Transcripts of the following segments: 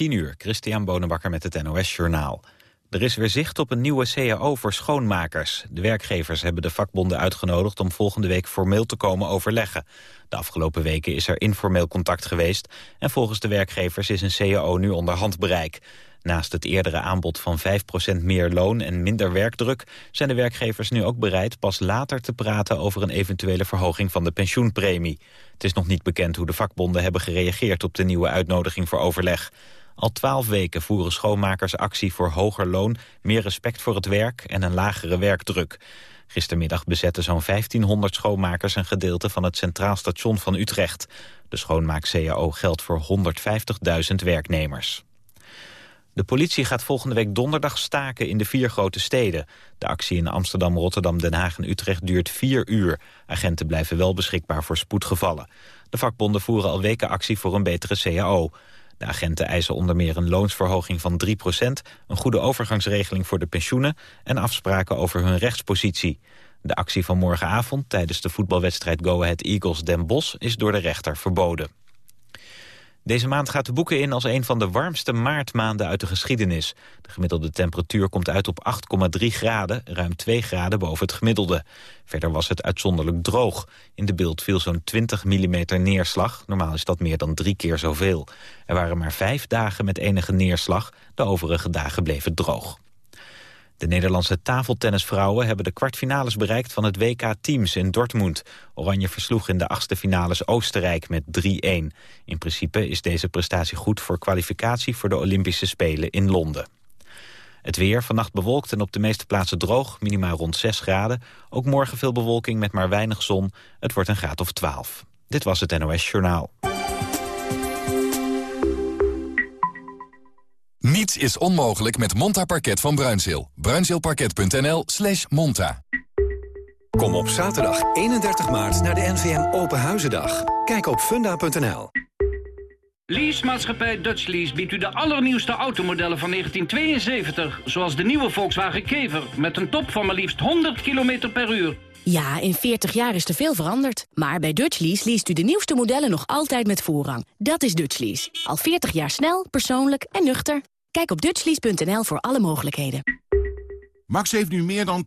10 uur, Christian Bonenbakker met het NOS Journaal. Er is weer zicht op een nieuwe CAO voor schoonmakers. De werkgevers hebben de vakbonden uitgenodigd om volgende week formeel te komen overleggen. De afgelopen weken is er informeel contact geweest... en volgens de werkgevers is een CAO nu onder handbereik. Naast het eerdere aanbod van 5% meer loon en minder werkdruk... zijn de werkgevers nu ook bereid pas later te praten... over een eventuele verhoging van de pensioenpremie. Het is nog niet bekend hoe de vakbonden hebben gereageerd... op de nieuwe uitnodiging voor overleg. Al twaalf weken voeren schoonmakers actie voor hoger loon... meer respect voor het werk en een lagere werkdruk. Gistermiddag bezetten zo'n 1500 schoonmakers... een gedeelte van het Centraal Station van Utrecht. De schoonmaak-CAO geldt voor 150.000 werknemers. De politie gaat volgende week donderdag staken in de vier grote steden. De actie in Amsterdam, Rotterdam, Den Haag en Utrecht duurt vier uur. Agenten blijven wel beschikbaar voor spoedgevallen. De vakbonden voeren al weken actie voor een betere CAO. De agenten eisen onder meer een loonsverhoging van 3% een goede overgangsregeling voor de pensioenen en afspraken over hun rechtspositie. De actie van morgenavond tijdens de voetbalwedstrijd Go Ahead Eagles Den Bosch is door de rechter verboden. Deze maand gaat de boeken in als een van de warmste maartmaanden uit de geschiedenis. De gemiddelde temperatuur komt uit op 8,3 graden, ruim 2 graden boven het gemiddelde. Verder was het uitzonderlijk droog. In de beeld viel zo'n 20 mm neerslag, normaal is dat meer dan drie keer zoveel. Er waren maar vijf dagen met enige neerslag, de overige dagen bleven droog. De Nederlandse tafeltennisvrouwen hebben de kwartfinales bereikt van het WK Teams in Dortmund. Oranje versloeg in de achtste finales Oostenrijk met 3-1. In principe is deze prestatie goed voor kwalificatie voor de Olympische Spelen in Londen. Het weer, vannacht bewolkt en op de meeste plaatsen droog, minimaal rond 6 graden. Ook morgen veel bewolking met maar weinig zon. Het wordt een graad of 12. Dit was het NOS Journaal. Niets is onmogelijk met Monta Parket van Bruinzeel. Bruinzeelparket.nl slash monta. Kom op zaterdag 31 maart naar de NVM Open Huizendag. Kijk op funda.nl. Leasemaatschappij Dutch Lease biedt u de allernieuwste automodellen van 1972... zoals de nieuwe Volkswagen Kever met een top van maar liefst 100 km per uur. Ja, in 40 jaar is er veel veranderd. Maar bij Dutch Lease leest u de nieuwste modellen nog altijd met voorrang. Dat is Dutch Lease. Al 40 jaar snel, persoonlijk en nuchter. Kijk op dutchlease.nl voor alle mogelijkheden. Max heeft nu meer dan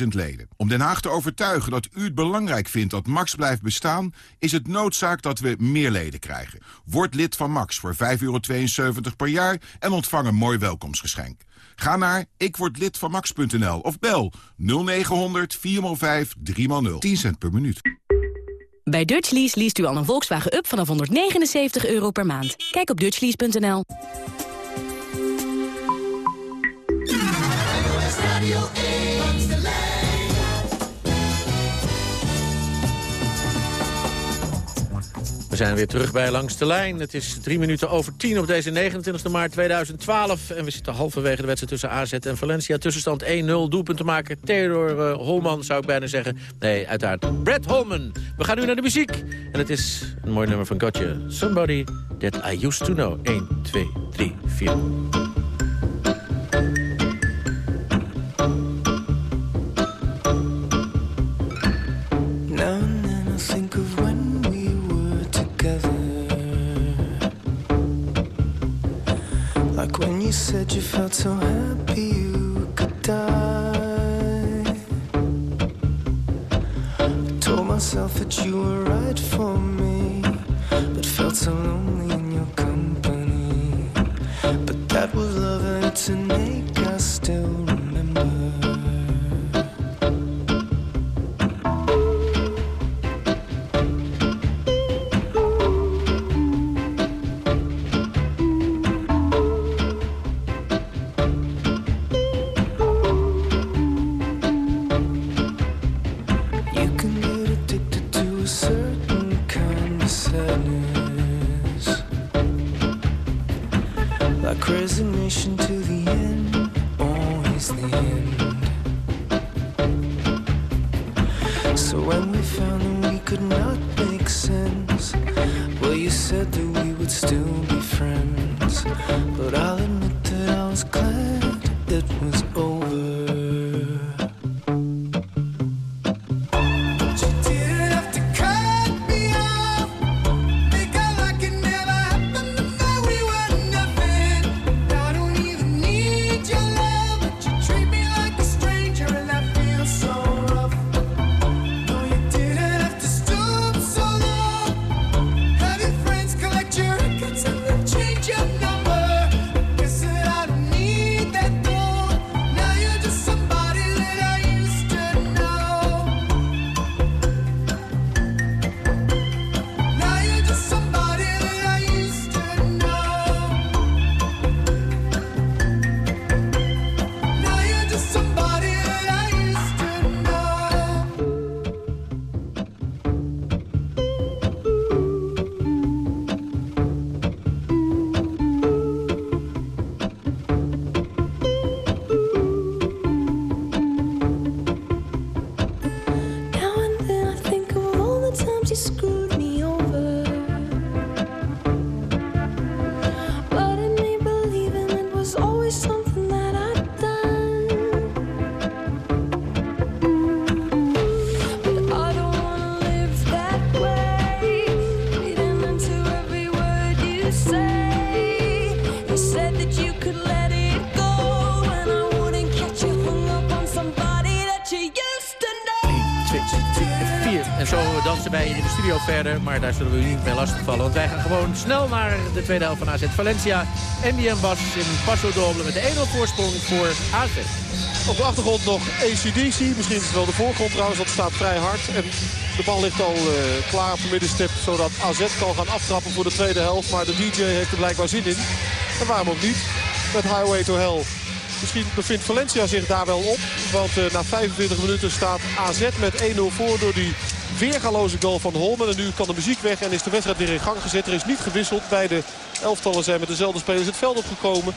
260.000 leden. Om Den Haag te overtuigen dat u het belangrijk vindt dat Max blijft bestaan... is het noodzaak dat we meer leden krijgen. Word lid van Max voor 5,72 per jaar en ontvang een mooi welkomstgeschenk. Ga naar ikwordlidvanmax.nl of bel 0900 405 3x0. 10 cent per minuut. Bij Dutch Lease leest u al een Volkswagen Up vanaf 179 euro per maand. Kijk op dutchlease.nl. We zijn weer terug bij Langs de Lijn. Het is drie minuten over tien op deze 29 maart 2012. En we zitten halverwege de wedstrijd tussen AZ en Valencia. Tussenstand 1-0, doelpunt te maken. Theodor uh, Holman zou ik bijna zeggen. Nee, uiteraard Brett Holman. We gaan nu naar de muziek. En het is een mooi nummer van Gotcha. Somebody That I Used To Know. 1, 2, 3, 4. You said you felt so happy you could die. I told myself that you were right for me, but felt so lonely in your company. But that was love, and it's innate. Maar daar zullen we u niet mee lastigvallen. Want wij gaan gewoon snel naar de tweede helft van AZ Valencia. en was in Paso Doble met de 1-0 voorsprong voor AZ. Op de achtergrond nog ACDC. Misschien is het wel de voorgrond trouwens. Dat staat vrij hard. En de bal ligt al uh, klaar op de middenstip. Zodat AZ kan gaan aftrappen voor de tweede helft. Maar de DJ heeft er blijkbaar zin in. En waarom ook niet? Met Highway to Hell. Misschien bevindt Valencia zich daar wel op. Want uh, na 25 minuten staat AZ met 1-0 voor door die weergaloze goal van Holmen. En nu kan de muziek weg en is de wedstrijd weer in gang gezet. Er is niet gewisseld. Beide elftallen zijn met dezelfde spelers het veld opgekomen.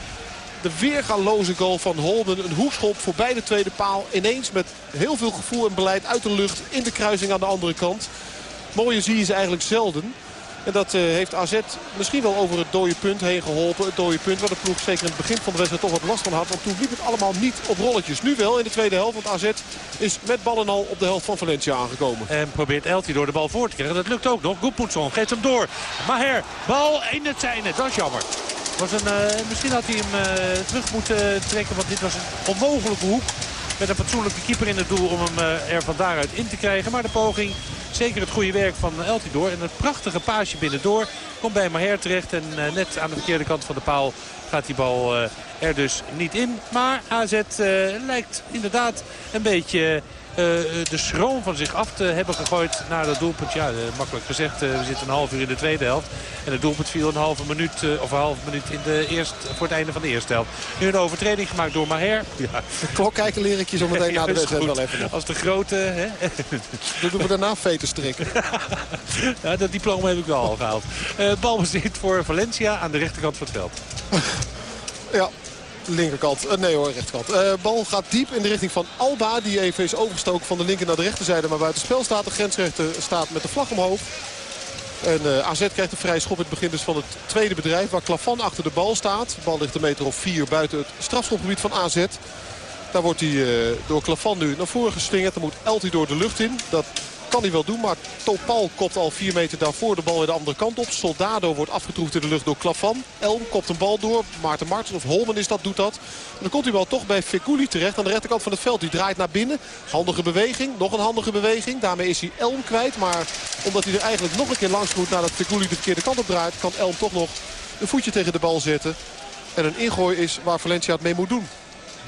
De weergaloze goal van Holmen. Een hoekschop voor beide tweede paal. Ineens met heel veel gevoel en beleid uit de lucht in de kruising aan de andere kant. Mooie zie je ze eigenlijk zelden. En dat uh, heeft AZ misschien wel over het dode punt heen geholpen. Het dode punt waar de ploeg zeker in het begin van de wedstrijd toch wat last van had. Want toen liep het allemaal niet op rolletjes. Nu wel in de tweede helft. Want AZ is met ballen al op de helft van Valencia aangekomen. En probeert Elti door de bal voor te krijgen. Dat lukt ook nog. Goedmoedson geeft hem door. Maher, bal in het zijne. Dat is jammer. Was een, uh, misschien had hij hem uh, terug moeten trekken. Want dit was een onmogelijke hoek. Met een fatsoenlijke keeper in het doel om hem er van daaruit in te krijgen. Maar de poging Zeker het goede werk van Eltidoor. En het prachtige paasje binnendoor komt bij Maher terecht. En uh, net aan de verkeerde kant van de paal gaat die bal uh, er dus niet in. Maar AZ uh, lijkt inderdaad een beetje de schroom van zich af te hebben gegooid naar dat doelpunt. Ja, uh, makkelijk gezegd, uh, we zitten een half uur in de tweede helft. En het doelpunt viel een halve minuut, of een halve minuut in de eerst, voor het einde van de eerste helft. Nu een overtreding gemaakt door Maher. Ja. De klok kijken leer ik je zo meteen na de wedstrijd wel even. Als de grote... Hè? Dan doen we daarna veten strikken. ja, dat diploma heb ik wel al gehaald. Uh, balbezit voor Valencia aan de rechterkant van het veld. ja, linkerkant. Uh, nee hoor, rechterkant. Uh, bal gaat diep in de richting van Alba. Die even is overgestoken van de linker naar de rechterzijde. Maar buiten spel staat. De grensrechter staat met de vlag omhoog. En uh, AZ krijgt een vrije schop het begin dus van het tweede bedrijf. Waar Klavan achter de bal staat. De bal ligt een meter of vier buiten het strafschopgebied van AZ. Daar wordt hij door Klavan nu naar voren geslingerd. Dan moet Elti door de lucht in. Dat kan hij wel doen, maar Topal kopt al 4 meter daarvoor de bal weer de andere kant op. Soldado wordt afgetroefd in de lucht door Klavan. Elm kopt een bal door. Maarten Martens of Holmen is dat, doet dat. Dan komt hij wel toch bij Fekuli terecht aan de rechterkant van het veld. Die draait naar binnen. Handige beweging. Nog een handige beweging. Daarmee is hij Elm kwijt. Maar omdat hij er eigenlijk nog een keer langs moet nadat Fekuli de verkeerde kant op draait... kan Elm toch nog een voetje tegen de bal zetten. En een ingooi is waar Valencia het mee moet doen.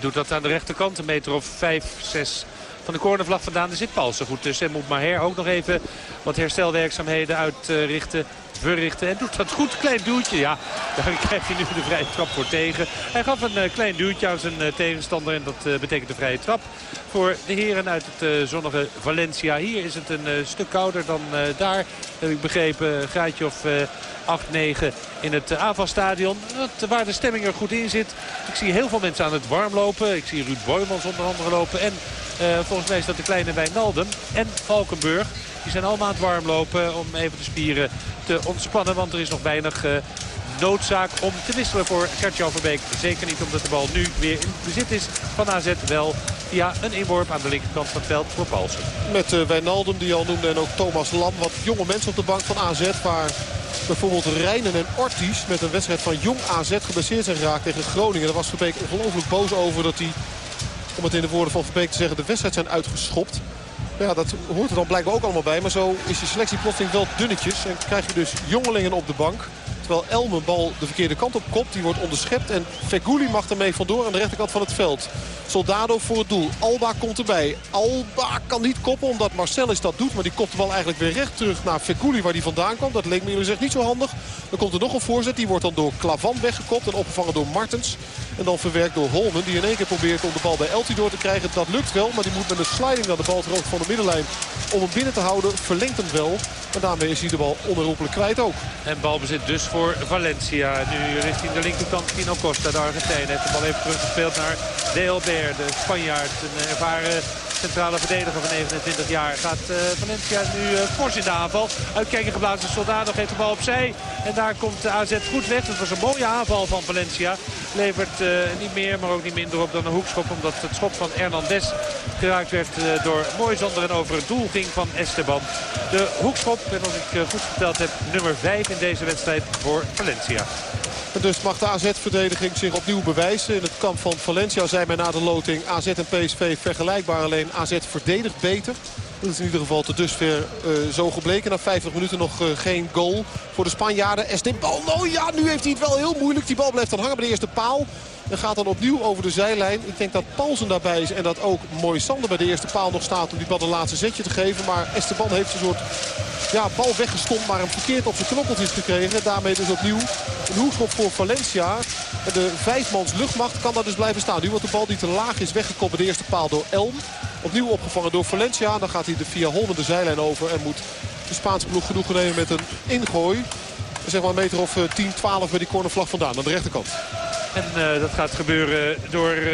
Doet dat aan de rechterkant. Een meter of 5, 6 van de cornervlag vandaan. Er zit Paulsen goed tussen. En moet Maher ook nog even wat herstelwerkzaamheden uitrichten En doet dat goed. Klein duwtje. Ja, daar krijgt hij nu de vrije trap voor tegen. Hij gaf een uh, klein duwtje aan zijn uh, tegenstander. En dat uh, betekent de vrije trap voor de heren uit het zonnige Valencia. Hier is het een stuk kouder dan daar. Heb ik begrepen. Graadje of 8, 9 in het aanvalstadion. Waar de stemming er goed in zit. Ik zie heel veel mensen aan het warm lopen. Ik zie Ruud Boymans onder andere lopen. En volgens mij is dat de kleine Wijnaldum en Valkenburg. Die zijn allemaal aan het warm lopen om even de spieren te ontspannen. Want er is nog weinig uh, noodzaak om te wisselen voor Gertjan Verbeek. Zeker niet omdat de bal nu weer in bezit is van AZ. Wel via een inworp aan de linkerkant van het veld voor Paulsen. Met uh, Wijnaldum die al noemde en ook Thomas Lam. Wat jonge mensen op de bank van AZ. Waar bijvoorbeeld Rijnen en Ortiz met een wedstrijd van jong AZ geblesseerd zijn geraakt tegen Groningen. Daar was Verbeek ongelooflijk boos over dat hij om het in de woorden van Verbeek te zeggen, de wedstrijd zijn uitgeschopt. Ja, dat hoort er dan blijkbaar ook allemaal bij. Maar zo is die selectie plotseling wel dunnetjes. En krijg je dus jongelingen op de bank. Terwijl Elm een bal de verkeerde kant op kopt. Die wordt onderschept. En Feguli mag ermee vandoor aan de rechterkant van het veld. Soldado voor het doel. Alba komt erbij. Alba kan niet koppen omdat Marcellus dat doet. Maar die kopt de bal eigenlijk weer recht terug naar Feguli waar die vandaan kwam. Dat leek me niet zo handig. Dan komt er nog een voorzet. Die wordt dan door Klavan weggekopt en opgevangen door Martens. En dan verwerkt door Holmen. Die in één keer probeert om de bal bij Elti door te krijgen. Dat lukt wel. Maar die moet met een sliding naar de bal terug van de middenlijn. Om hem binnen te houden. Verlengt hem wel. En daarmee is hij de bal onherroepelijk kwijt ook. En balbezit dus voor Valencia. Nu richting de linkerkant Tino Costa, de Argentijn. Heeft de bal even teruggespeeld naar De Albert, de Spanjaard. Een ervaren centrale verdediger van 29 jaar. Gaat uh, Valencia nu uh, fors in de aanval. Uitkijken geblazen Soldado geeft de bal opzij. En daar komt de AZ goed weg. Dat was een mooie aanval van Valencia. Levert uh, niet meer, maar ook niet minder op dan een hoekschop. Omdat het schot van Hernandez geraakt werd door Moisander en over het doel ging van Esteban. De hoekschop, en als ik goed verteld heb, nummer 5 in deze wedstrijd voor Valencia. En dus mag de AZ-verdediging zich opnieuw bewijzen. In het kamp van Valencia zei men na de loting AZ en PSV vergelijkbaar. Alleen AZ verdedigt beter. Dat is in ieder geval tot dusver uh, zo gebleken. Na 50 minuten nog uh, geen goal voor de Spanjaarden. Esteban, oh ja, nu heeft hij het wel heel moeilijk. Die bal blijft dan hangen bij de eerste paal. En gaat dan opnieuw over de zijlijn. Ik denk dat Paulsen daarbij is en dat ook Mooi Sander bij de eerste paal nog staat om die bal een laatste zetje te geven. Maar Esteban heeft een soort ja, bal weggestompt, maar hem verkeerd op zijn knokkeltjes gekregen. Daarmee dus opnieuw een hoekschop voor Valencia. En de vijfmans luchtmacht kan daar dus blijven staan. Nu wordt de bal die te laag is weggekomen de eerste paal door Elm. Opnieuw opgevangen door Valencia. Dan gaat hij de via Holmen de zijlijn over en moet de Spaanse ploeg genoeg nemen met een ingooi. Zeg maar een meter of 10, eh, 12 bij die cornervlag vandaan aan de rechterkant. En uh, dat gaat gebeuren door uh,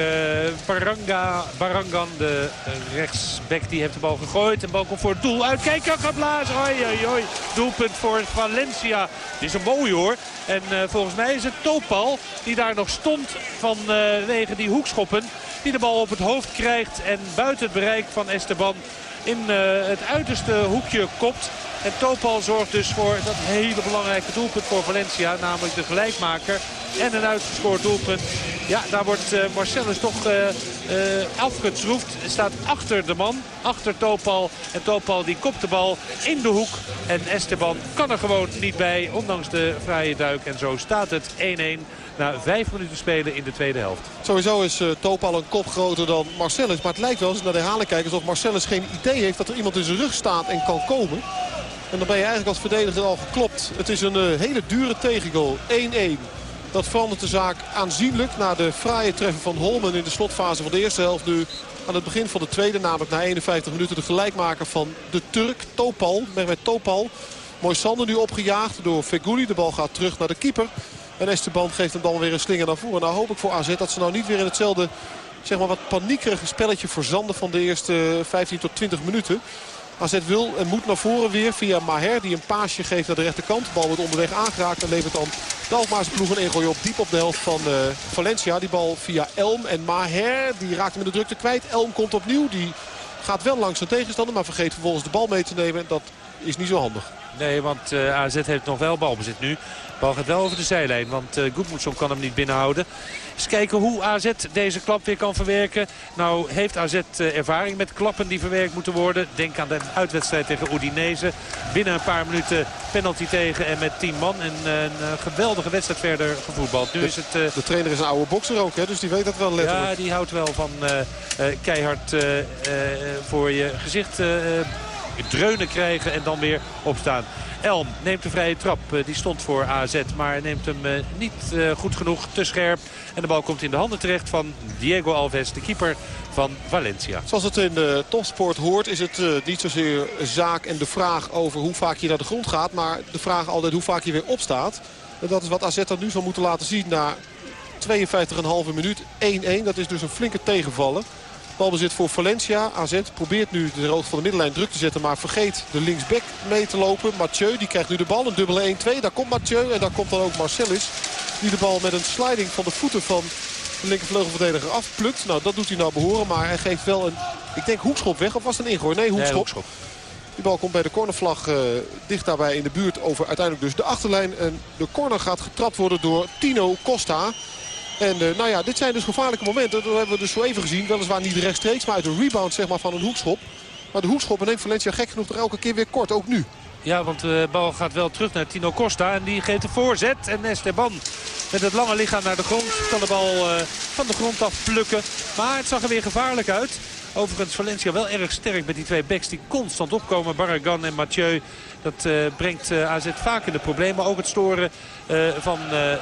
Baranga, Barangan, de rechtsback. Die heeft de bal gegooid. En bal komt voor het doel uit. Kijk, blazen. Oi, oi. Doelpunt voor Valencia. Dit is een mooi hoor. En uh, volgens mij is het Topal die daar nog stond vanwege die hoekschoppen. Die de bal op het hoofd krijgt en buiten het bereik van Esteban in het uiterste hoekje kopt. En Topal zorgt dus voor dat hele belangrijke doelpunt voor Valencia. Namelijk de gelijkmaker en een uitgescoord doelpunt. Ja, daar wordt uh, Marcellus toch uh, uh, afgetroefd. Staat achter de man, achter Topal. En Topal die kopt de bal in de hoek. En Esteban kan er gewoon niet bij, ondanks de vrije duik. En zo staat het 1-1 na vijf minuten spelen in de tweede helft. Sowieso is Topal een kop groter dan Marcellus. Maar het lijkt wel, als naar de herhaling kijk, alsof Marcellus geen idee heeft dat er iemand in zijn rug staat en kan komen. En dan ben je eigenlijk als verdediger al geklopt. Het is een hele dure tegengoal. 1-1. Dat verandert de zaak aanzienlijk na de fraaie treffen van Holmen in de slotfase van de eerste helft. Nu aan het begin van de tweede, namelijk na 51 minuten de gelijkmaker van de Turk, Topal. Mehmet Topal. Mooi Sander nu opgejaagd door Feguli. De bal gaat terug naar de keeper. En Esteban geeft hem dan weer een slinger naar voren. Nou hoop ik voor AZ dat ze nou niet weer in hetzelfde zeg maar, wat paniekerige spelletje verzanden van de eerste 15 tot 20 minuten. AZ wil en moet naar voren weer via Maher die een paasje geeft naar de rechterkant. Bal wordt onderweg aangeraakt en levert dan de Alkmaarse ploeg een ingooi op diep op de helft van uh, Valencia. Die bal via Elm en Maher die raakt hem in de drukte kwijt. Elm komt opnieuw. Die gaat wel langs zijn tegenstander maar vergeet vervolgens de bal mee te nemen. Dat is niet zo handig. Nee, want uh, AZ heeft nog wel balbezit nu. De bal gaat wel over de zijlijn, want uh, Goedmoedson kan hem niet binnenhouden. Eens kijken hoe AZ deze klap weer kan verwerken. Nou heeft AZ uh, ervaring met klappen die verwerkt moeten worden. Denk aan de uitwedstrijd tegen Udinese. Binnen een paar minuten penalty tegen en met 10 man. En uh, een geweldige wedstrijd verder gevoetbald. Nu de, is het, de trainer is een oude bokser ook, hè? dus die weet dat wel letterlijk. Ja, die houdt wel van keihard voor je gezicht dreunen krijgen en dan weer opstaan. Elm neemt de vrije trap. Die stond voor AZ, maar neemt hem niet goed genoeg. Te scherp. En de bal komt in de handen terecht van Diego Alves, de keeper van Valencia. Zoals het in de topsport hoort is het niet zozeer zaak en de vraag over hoe vaak je naar de grond gaat. Maar de vraag altijd hoe vaak je weer opstaat. Dat is wat AZ dan nu zal moeten laten zien na 52,5 minuut. 1-1, dat is dus een flinke tegenvallen. Balbezit voor Valencia. AZ probeert nu de rood van de middenlijn druk te zetten. Maar vergeet de linksback mee te lopen. Mathieu die krijgt nu de bal. Een dubbele 1-2. Daar komt Mathieu. En daar komt dan ook Marcellus. Die de bal met een sliding van de voeten van de linkervleugelverdediger afplukt. Nou, dat doet hij nou behoren. Maar hij geeft wel een, ik denk hoekschop weg. Of was het een ingooi? Nee, hoekschop. Nee, hoekschop. Die bal komt bij de cornervlag uh, dicht daarbij in de buurt over uiteindelijk dus de achterlijn. En de corner gaat getrapt worden door Tino Costa. En uh, nou ja, dit zijn dus gevaarlijke momenten. Dat hebben we dus zo even gezien. Weliswaar niet rechtstreeks, maar uit een rebound zeg maar, van een hoekschop. Maar de hoekschop neemt Valencia gek genoeg er elke keer weer kort, ook nu. Ja, want de bal gaat wel terug naar Tino Costa. En die geeft de voorzet. En Esteban met het lange lichaam naar de grond kan de bal uh, van de grond af plukken. Maar het zag er weer gevaarlijk uit. Overigens Valencia wel erg sterk met die twee backs die constant opkomen. Barragan en Mathieu. Dat uh, brengt uh, AZ vaak in de problemen. Ook het storen uh, van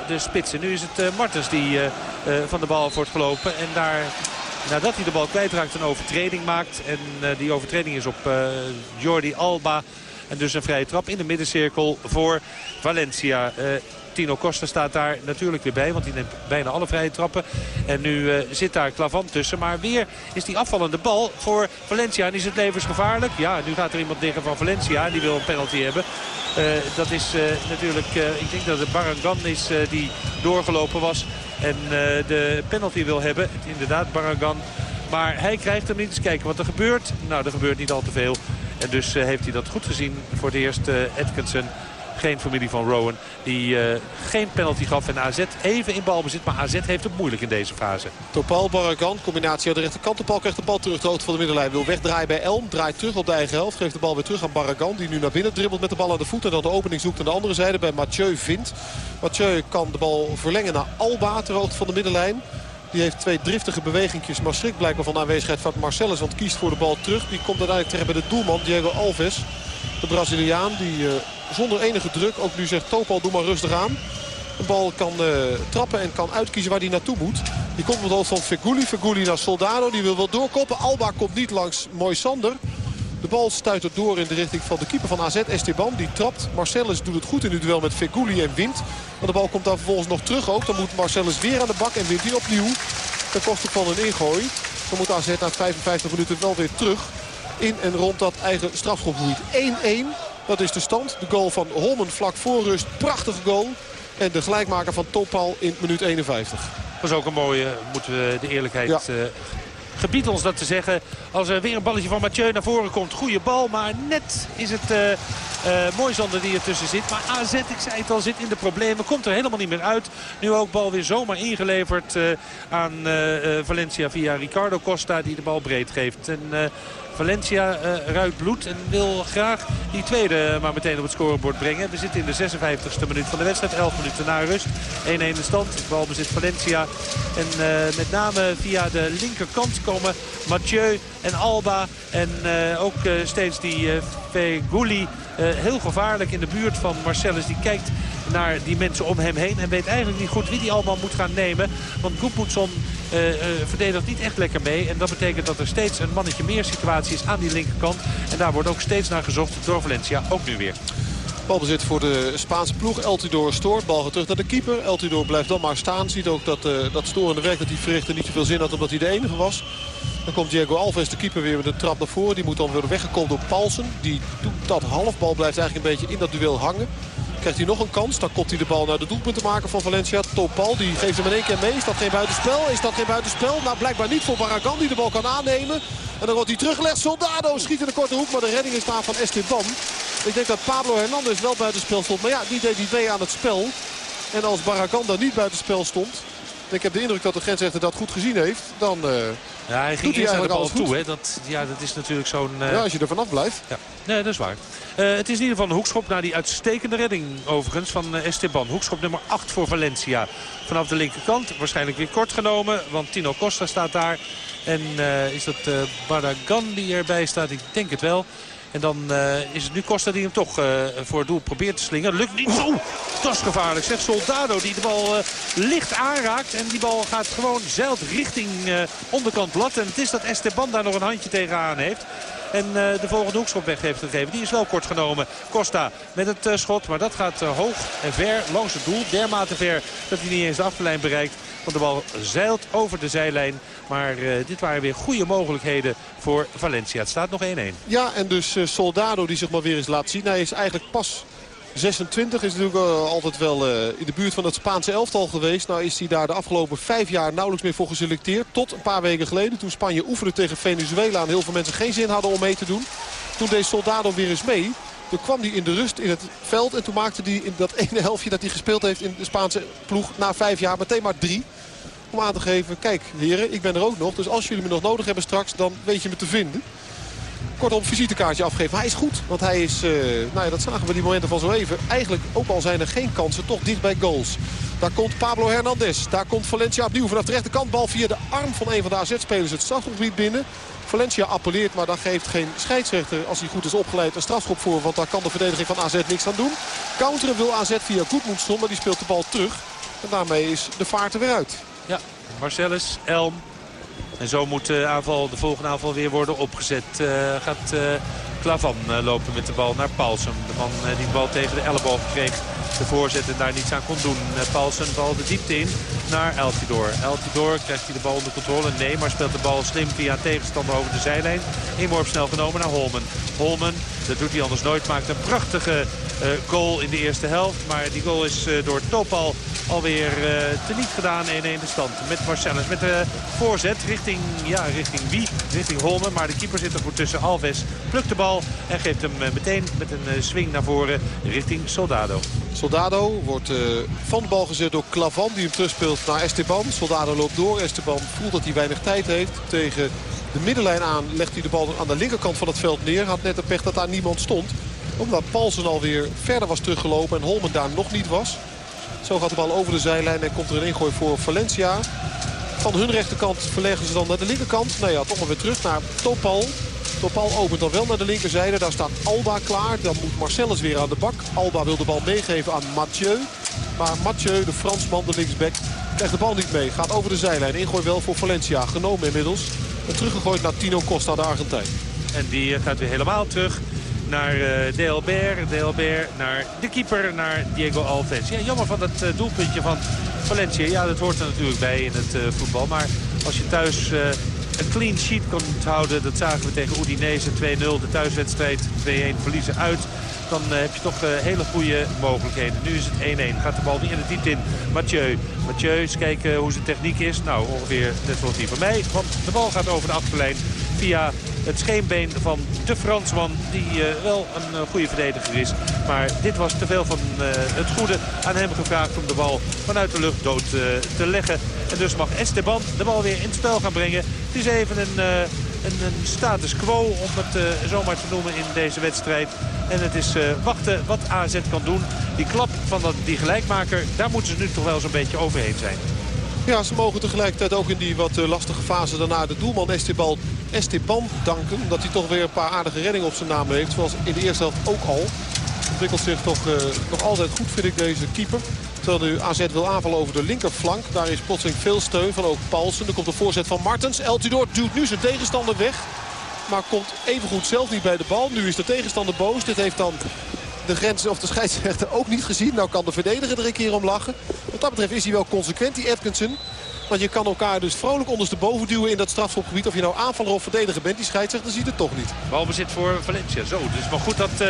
de spitsen. Nu is het Martens die van de bal wordt gelopen. En daar, nadat hij de bal kwijtraakt, een overtreding maakt. En die overtreding is op Jordi Alba. En dus een vrije trap in de middencirkel voor Valencia. Tino Costa staat daar natuurlijk weer bij. Want die neemt bijna alle vrije trappen. En nu uh, zit daar Clavant tussen. Maar weer is die afvallende bal voor Valencia. En is het levensgevaarlijk? Ja, nu gaat er iemand liggen van Valencia. En die wil een penalty hebben. Uh, dat is uh, natuurlijk, ik denk dat het Barangan is die doorgelopen was. En de penalty wil hebben. Inderdaad, Barangan. Maar hij krijgt hem niet. Eens kijken wat er gebeurt. Nou, er gebeurt niet al te veel. En dus heeft hij dat goed gezien voor het eerst Atkinson Geen familie van Rowan die geen penalty gaf. En AZ even in balbezit. Maar AZ heeft het moeilijk in deze fase. Topal, Baragan, combinatie aan de rechterkant. De bal krijgt de bal terug. De hoogte van de middenlijn wil wegdraaien bij Elm. Draait terug op de eigen helft. Geeft de bal weer terug aan Baragan. Die nu naar binnen dribbelt met de bal aan de voet. En dan de opening zoekt aan de andere zijde bij Mathieu Vint. Mathieu kan de bal verlengen naar Alba ter hoogte van de middenlijn. Die heeft twee driftige bewegingjes. Maar schrikt blijkbaar van de aanwezigheid van Marcellus. Want kiest voor de bal terug. Die komt uiteindelijk terecht bij de doelman Diego Alves. De Braziliaan die uh, zonder enige druk ook nu zegt Topal doe maar rustig aan. De bal kan uh, trappen en kan uitkiezen waar hij naartoe moet. Die komt op het hoofd van Feguli. Feguli naar Soldado. Die wil wel doorkoppen. Alba komt niet langs Moisander. De bal stuitert door in de richting van de keeper van AZ, Esteban. Die trapt. Marcellus doet het goed in het duel met Feguli en wint. Maar de bal komt dan vervolgens nog terug ook. Dan moet Marcellus weer aan de bak en wint hij opnieuw. Ten koste van een ingooi. Dan moet AZ na 55 minuten wel weer terug. In en rond dat eigen strafschopgebied. 1-1. Dat is de stand. De goal van Holmen vlak voor rust. Prachtige goal. En de gelijkmaker van Topal in minuut 51. Dat is ook een mooie, moeten we de eerlijkheid ja. uh, gebiedt ons dat te zeggen. Als er weer een balletje van Mathieu naar voren komt. Goede bal, maar net is het uh, uh, Moisander die ertussen zit. Maar AZ, ik zei het al, zit in de problemen. Komt er helemaal niet meer uit. Nu ook bal weer zomaar ingeleverd uh, aan Valencia via Ricardo Costa. Die de bal breed geeft. En Valencia uh, ruikt bloed en wil graag die tweede maar meteen op het scorebord brengen. We zitten in de 56e minuut van de wedstrijd. 11 minuten na rust. 1-1 de stand. De bal bezit Valencia. En uh, met name via de linkerkant komen Mathieu en Alba. En uh, ook steeds die Feguli heel gevaarlijk in de buurt van Marcellus. Die kijkt naar die mensen om hem heen. En weet eigenlijk niet goed wie die allemaal moet gaan nemen. Want Goedmoedson uh, uh, verdedigt niet echt lekker mee. En dat betekent dat er steeds een mannetje meer situatie is aan die linkerkant. En daar wordt ook steeds naar gezocht door Valencia. Ook nu weer. Balbezit voor de Spaanse ploeg. Eltidoor stoort. Bal gaat terug naar de keeper. Eltidoor blijft dan maar staan. Ziet ook dat uh, dat storende werk dat hij verrichtte niet zoveel zin had omdat hij de enige was. Dan komt Diego Alves, de keeper, weer met de trap naar voren. Die moet dan worden weggekomen door Paulsen. Die doet dat half. Bal blijft eigenlijk een beetje in dat duel hangen. Krijgt hij nog een kans. Dan komt hij de bal naar de doelpunt te maken van Valencia. Topal die geeft hem in één keer mee. Is dat geen buitenspel? Is dat geen buitenspel? Nou blijkbaar niet voor Barragan die de bal kan aannemen. En dan wordt hij teruggelegd. Soldado schiet in de korte hoek. Maar de redding is daar van Esteban. Ik denk dat Pablo Hernandez wel buitenspel stond. Maar ja, die deed niet mee aan het spel. En als Barragan daar niet buitenspel stond... ik heb de indruk dat de grensrechter dat goed gezien heeft. Dan uh, ja, hij ging eerst naar de bal toe. Hè. Dat, ja, dat is natuurlijk zo'n... Uh... Ja, als je er vanaf blijft. Ja. Nee, dat is waar. Uh, het is in ieder geval een hoekschop naar die uitstekende redding overigens van Esteban. Hoekschop nummer 8 voor Valencia. Vanaf de linkerkant. Waarschijnlijk weer kort genomen. Want Tino Costa staat daar. En is dat Baragan die erbij staat? Ik denk het wel. En dan uh, is het nu Costa die hem toch uh, voor het doel probeert te slingen. Lukt niet. Zo, dat is gevaarlijk. Zegt Soldado die de bal uh, licht aanraakt. En die bal gaat gewoon zeilt richting onderkant lat. En het is dat Esteban daar nog een handje tegenaan heeft. En uh, de volgende hoekschop weg heeft gegeven. Die is wel kort genomen. Costa met het uh, schot. Maar dat gaat uh, hoog en ver langs het doel. Dermate ver dat hij niet eens de achterlijn bereikt. Want de bal zeilt over de zijlijn. Maar dit waren weer goede mogelijkheden voor Valencia. Het staat nog 1-1. Ja, en dus Soldado die zich maar weer eens laat zien. Hij is eigenlijk pas 26 is natuurlijk uh, altijd wel uh, in de buurt van het Spaanse elftal geweest. Nou is hij daar de afgelopen vijf jaar nauwelijks meer voor geselecteerd. Tot een paar weken geleden toen Spanje oefende tegen Venezuela. En heel veel mensen geen zin hadden om mee te doen. Toen deed Soldado weer eens mee. Toen kwam hij in de rust in het veld. En toen maakte hij in dat ene helftje dat hij gespeeld heeft in de Spaanse ploeg. Na vijf jaar meteen maar drie. Om aan te geven, kijk heren, ik ben er ook nog. Dus als jullie me nog nodig hebben straks, dan weet je me te vinden. Kortom, visitekaartje afgeven. hij is goed, want hij is, uh, nou ja, dat zagen we die momenten van zo even. Eigenlijk, ook al zijn er geen kansen, toch dicht bij goals. Daar komt Pablo Hernandez. Daar komt Valencia opnieuw vanaf de rechterkant. Bal via de arm van een van de AZ-spelers het strafgebied binnen. Valencia appelleert, maar dan geeft geen scheidsrechter, als hij goed is opgeleid, een strafschop voor. Want daar kan de verdediging van AZ niks aan doen. Counteren wil AZ via Goedmoedson, maar die speelt de bal terug. En daarmee is de vaart er weer uit. Ja, Marcellus, Elm, en zo moet de, aanval, de volgende aanval weer worden opgezet. Uh, gaat uh, Klavan lopen met de bal naar Paulsen. De man die de bal tegen de elleboog kreeg. De voorzet en daar niets aan kon doen. Paulsen bal de diepte in naar Eltidoor. Eltidoor krijgt hij de bal onder controle? Nee, maar speelt de bal slim via tegenstander over de zijlijn. Inworp snel genomen naar Holmen. Holmen, dat doet hij anders nooit, maakt een prachtige goal in de eerste helft. Maar die goal is door Topal alweer uh, teniet gedaan. 1-1 de stand met Marcellus. Met de voorzet richting, ja, richting wie? Richting Holmen. Maar de keeper zit er goed tussen. Alves plukt de bal en geeft hem meteen met een swing naar voren richting Soldado. Soldado wordt van de bal gezet door Clavan die hem terugspeelt naar Esteban. Soldado loopt door. Esteban voelt dat hij weinig tijd heeft tegen de middenlijn aan legt hij de bal aan de linkerkant van het veld neer. Had net de pech dat daar niemand stond. Omdat Paulsen alweer verder was teruggelopen en Holmen daar nog niet was. Zo gaat de bal over de zijlijn en komt er een ingooi voor Valencia. Van hun rechterkant verleggen ze dan naar de linkerkant. Nou ja, toch maar weer terug naar Topal. Topal opent dan wel naar de linkerzijde. Daar staat Alba klaar. Dan moet Marcellus weer aan de bak. Alba wil de bal meegeven aan Mathieu. Maar Mathieu, de Fransman, de linksback, krijgt de bal niet mee. Gaat over de zijlijn. Ingooi wel voor Valencia. Genomen inmiddels. En teruggegooid naar Tino Costa, de Argentijn. En die gaat weer helemaal terug naar uh, Delbert. Delbert naar de keeper, naar Diego Alves. Ja, jammer van dat uh, doelpuntje van Valencia. Ja, dat hoort er natuurlijk bij in het uh, voetbal. Maar als je thuis een clean sheet kunt houden... dat zagen we tegen Udinese 2-0. De thuiswedstrijd 2-1 verliezen uit dan eh, heb je toch eh, hele goede mogelijkheden. Nu is het 1-1. Gaat de bal weer in de diepte in. Mathieu. Mathieu, eens kijken hoe zijn techniek is. Nou, ongeveer net zoals die van mij. Want de bal gaat over de achterlijn via het scheenbeen van de Fransman. Die uh, wel een uh, goede verdediger is. Maar dit was te veel van uh, het goede aan hem gevraagd om de bal vanuit de lucht dood te leggen. En dus mag Esteban de bal weer in het spel gaan brengen. Het is even een, een, een status quo om het zomaar te noemen in deze wedstrijd. En het is wachten wat AZ kan doen. Die klap van dat, die gelijkmaker, daar moeten ze nu toch wel zo'n beetje overheen zijn. Ja, ze mogen tegelijkertijd ook in die wat lastige fase daarna de doelman Esteban Esteban danken. Omdat hij toch weer een paar aardige reddingen op zijn naam heeft. Zoals in de eerste helft ook al. Ontwikkelt zich toch uh, nog altijd goed, vind ik, deze keeper. Terwijl nu AZ wil aanvallen over de linkerflank. Daar is plotseling veel steun van ook Paulsen. Er komt de voorzet van Martens. Eltidoor duwt nu zijn tegenstander weg. Maar komt evengoed zelf niet bij de bal. Nu is de tegenstander boos. Dit heeft dan de grens of de scheidsrechter ook niet gezien. Nou kan de verdediger er een keer om lachen. Wat dat betreft is hij wel consequent, die Atkinson. Want je kan elkaar dus vrolijk ondersteboven duwen in dat strafschopgebied. Of je nou aanvaller of verdediger bent, die scheidsrechter ziet het toch niet. Balbezit voor Valencia. Zo, dus maar goed dat uh,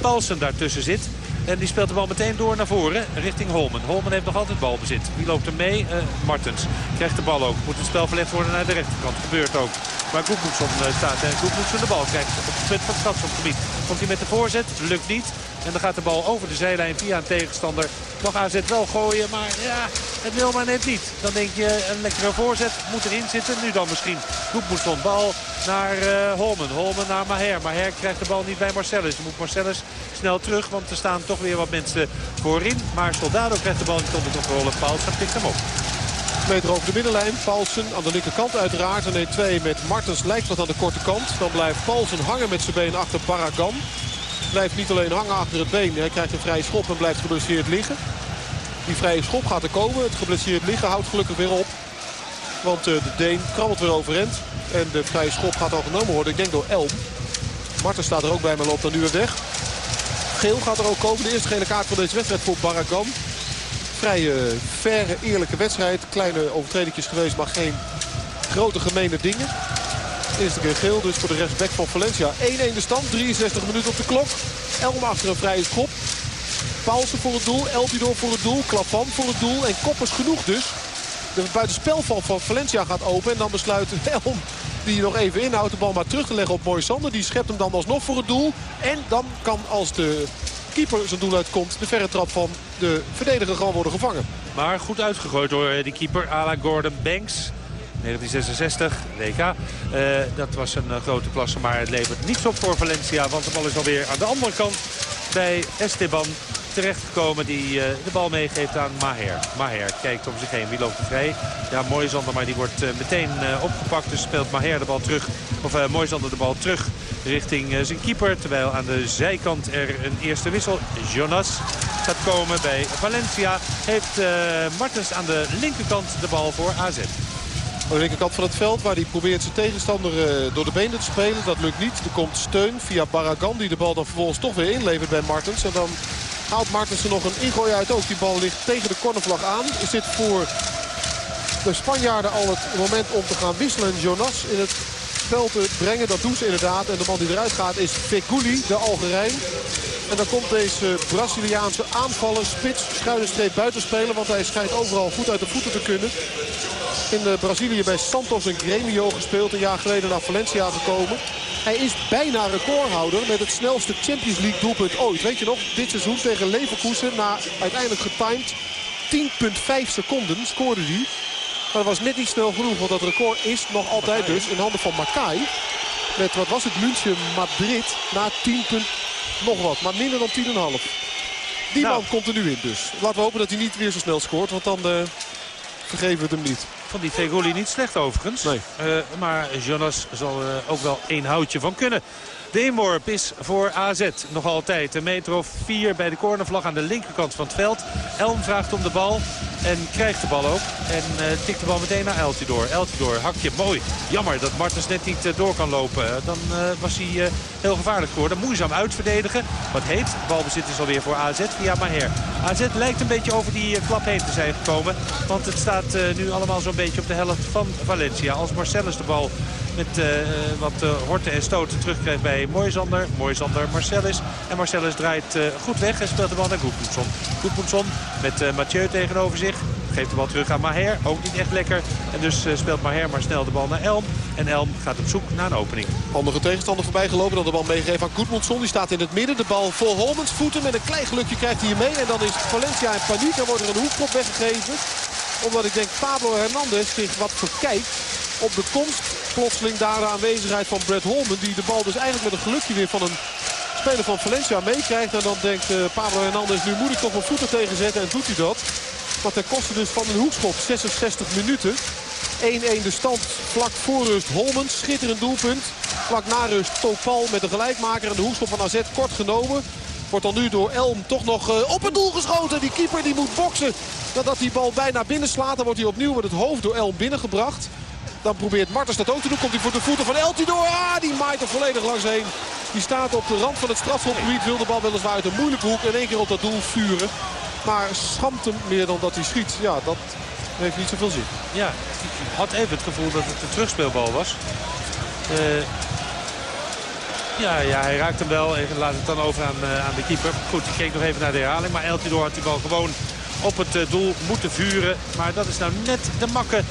Paulsen daartussen zit. En die speelt de bal meteen door naar voren richting Holmen. Holmen heeft nog altijd balbezit. Wie loopt er mee? Uh, Martens. Krijgt de bal ook. Moet het spel verlegd worden naar de rechterkant. Gebeurt ook. Waar Goedmoedson uh, staat. En Goedmoedson de bal krijgt op het punt van het strafschopgebied. Komt hij met de voorzet? Lukt niet. En dan gaat de bal over de zijlijn via een tegenstander. Mag AZ wel gooien, maar ja, het wil maar net niet. Dan denk je een lekkere voorzet moet erin zitten. Nu dan misschien Goedmoedson. Bal naar uh, Holmen. Holmen naar Maher. Maher krijgt de bal niet bij Marcellus. Dan moet Marcellus snel terug, want er staan toch weer wat mensen voorin. Maar Soldado krijgt de bal niet onder controle. Paulsen pikt hem op. Meter over de middenlijn. Paulsen aan de linkerkant uiteraard. Een 1-2 met Martens lijkt wat aan de korte kant. Dan blijft Paulsen hangen met zijn been achter Baragan. Blijft niet alleen hangen achter het been. Hij krijgt een vrije schop en blijft geblesseerd liggen. Die vrije schop gaat er komen. Het geblesseerd liggen houdt gelukkig weer op. Want eh, de Deen krabbelt weer overend. En de vrije schop gaat al genomen worden. Ik denk door Elm. Martens staat er ook bij, maar loopt dan nu weer weg. Geel gaat er ook komen. De eerste gele kaart van deze wedstrijd voor Baragan. Vrij uh, verre, eerlijke wedstrijd. Kleine overtredingjes geweest, maar geen grote gemene dingen. Eerste keer geel dus voor de rechtsback van Valencia. 1-1 de stand, 63 minuten op de klok. Elm achter een vrije schop. Paulsen voor het doel, Elpidor voor het doel, Klavan voor het doel. En Koppers genoeg dus. De buitenspelval van Valencia gaat open. En dan besluit Elm die nog even inhoudt de bal maar terug te leggen op Moisander. Die schept hem dan alsnog voor het doel. En dan kan als de keeper zijn doel uitkomt de verre trap van de verdediger gewoon worden gevangen. Maar goed uitgegooid door de keeper Ala Gordon Banks. 1966, WK. Uh, dat was een uh, grote klasse, maar het levert niets op voor Valencia. Want de bal is alweer aan de andere kant bij Esteban terechtgekomen die uh, de bal meegeeft aan Maher. Maher kijkt om zich heen. Wie loopt er vrij? Ja, Moisander, maar die wordt meteen opgepakt. Dus speelt Maher de bal terug. Of Moisander de bal terug richting zijn keeper. Terwijl aan de zijkant er een eerste wissel. Jonas gaat komen bij Valencia. Heeft Martens aan de linkerkant de bal voor AZ. Aan de linkerkant van het veld waar hij probeert zijn tegenstander uh, door de benen te spelen. Dat lukt niet. Er komt steun via Barragan die de bal dan vervolgens toch weer inlevert bij Martens. En dan haalt Martens er nog een ingooi uit ook. Die bal ligt tegen de cornervlag aan. Is dit voor de Spanjaarden al het moment om te gaan wisselen. Jonas in het spel te brengen. Dat doen ze inderdaad. En de man die eruit gaat is Fekuli, de Algerijn. En dan komt deze Braziliaanse aanvaller, spits, schuine streep buitenspelen. Want hij schijnt overal goed uit de voeten te kunnen. In eh, Brazilië bij Santos en Grêmio gespeeld. Een jaar geleden naar Valencia gekomen. Hij is bijna recordhouder met het snelste Champions League doelpunt ooit. Weet je nog, dit seizoen tegen Leverkusen na uiteindelijk getimed 10,5 seconden scoorde hij. Maar dat was net niet snel genoeg, want dat record is nog altijd dus in handen van Makai. Met, wat was het, München Madrid na 10 punt nog wat, maar minder dan 10,5. Die Nou. man komt er nu in dus. Laten we hopen dat hij niet weer zo snel scoort, want dan eh, vergeven we het hem niet. Van die Fegoli niet slecht overigens. Nee. Eh, maar Jonas zal er ook wel één houtje van kunnen. De inworp is voor AZ nog altijd een meter of vier bij de cornervlag aan de linkerkant van het veld. Elm vraagt om de bal en krijgt de bal ook. En eh, tikt de bal meteen naar Eltidoor. Eltidoor, hakje, mooi. Jammer dat Martens net niet eh, door kan lopen. Eh, dan was hij heel gevaarlijk geworden. Moeizaam uitverdedigen. Wat heet, balbezit is alweer voor AZ via Maher. AZ lijkt een beetje over die klap heen te zijn gekomen. Want het staat nu allemaal zo'n beetje op de helft van Valencia. Als Marcellus de bal met eh, wat eh, horten en stoten terugkrijgt bij Moisander. Moisander, Marcellus. En Marcellus draait eh, goed weg en speelt de bal naar Goedmoedson. Goedmoedson met Mathieu tegenover zich. Geeft de bal terug aan Maher. Ook niet echt lekker. En dus speelt Maher maar snel de bal naar Elm. En Elm gaat op zoek naar een opening. Andere tegenstander voorbij gelopen. Dan de bal meegegeven aan Goedmundsson. Die staat in het midden. De bal voor Holmens voeten. Met een klein gelukje krijgt hij mee. En dan is Valencia in paniek. Dan wordt er een hoekschop weggegeven. Omdat ik denk Pablo Hernandez zich wat verkijkt op de komst. Plotseling daar de aanwezigheid van Brett Holmen. Die de bal dus eigenlijk met een gelukje weer van een speler van Valencia meekrijgt. En dan denkt eh, Pablo Hernandez, nu moet ik toch mijn voeten tegenzetten. En doet hij dat. Maar ten koste dus van een hoekschop. 66 minuten. 1-1 de stand vlak voor rust Holmens. Schitterend doelpunt. Vlak na rust Topal met de gelijkmaker. En de hoekschop van AZ kort genomen. Wordt dan nu door Elm toch nog eh, op het doel geschoten. Die keeper die moet boksen. Nadat die bal bijna binnen slaat. Dan wordt hij opnieuw met het hoofd door Elm binnengebracht. Dan probeert Martens dat ook te doen. Komt hij voor de voeten van Eltidoor. Ah, die maait er volledig langs heen. Die staat op de rand van het strafschopgebied. Wil de bal weliswaar uit een moeilijke hoek. In één keer op dat doel vuren. Maar schamt hem meer dan dat hij schiet. Ja, dat heeft niet zoveel zin. Ja, had even het gevoel dat het een terugspeelbal was. Eh, ja, ja, hij raakt hem wel. Even laat het dan over aan, eh, aan de keeper. Goed, ik keek nog even naar de herhaling. Maar Eltidoor had die bal gewoon op het eh, doel moeten vuren. Maar dat is nou net de makke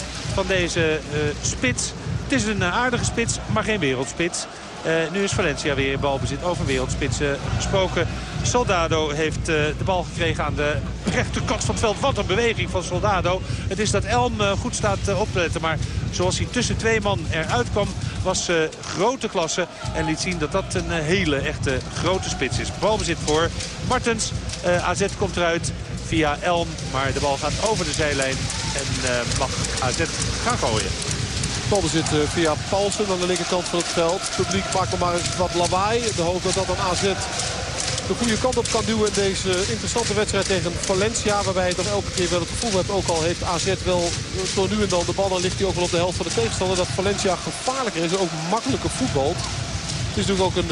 van deze eh, spits. Het is een eh, aardige spits, maar geen wereldspits. Eh, nu is Valencia weer in balbezit over wereldspitsen gesproken. Soldado heeft de bal gekregen aan de rechterkant van het veld. Wat een beweging van Soldado. Het is dat Elm goed staat op te letten. Maar zoals hij tussen twee man eruit kwam was grote klasse. En liet zien dat dat een hele echte grote spits is. Balbezit voor Martens. AZ komt eruit via Elm. Maar de bal gaat over de zijlijn. En eh, mag AZ gaan gooien. Balbezit eh, via Paulsen aan de linkerkant van het veld. Het publiek maakt nog maar eens wat lawaai. De hoop dat dat dan AZ de goede kant op kan duwen in deze interessante wedstrijd tegen Valencia. Waarbij je dan elke keer wel het gevoel hebt, ook al heeft AZ wel eh, zo nu en dan de bal. Dan ligt hij ook wel op de helft van de tegenstander. Dat Valencia gevaarlijker is en ook makkelijker voetbalt. Het is natuurlijk ook een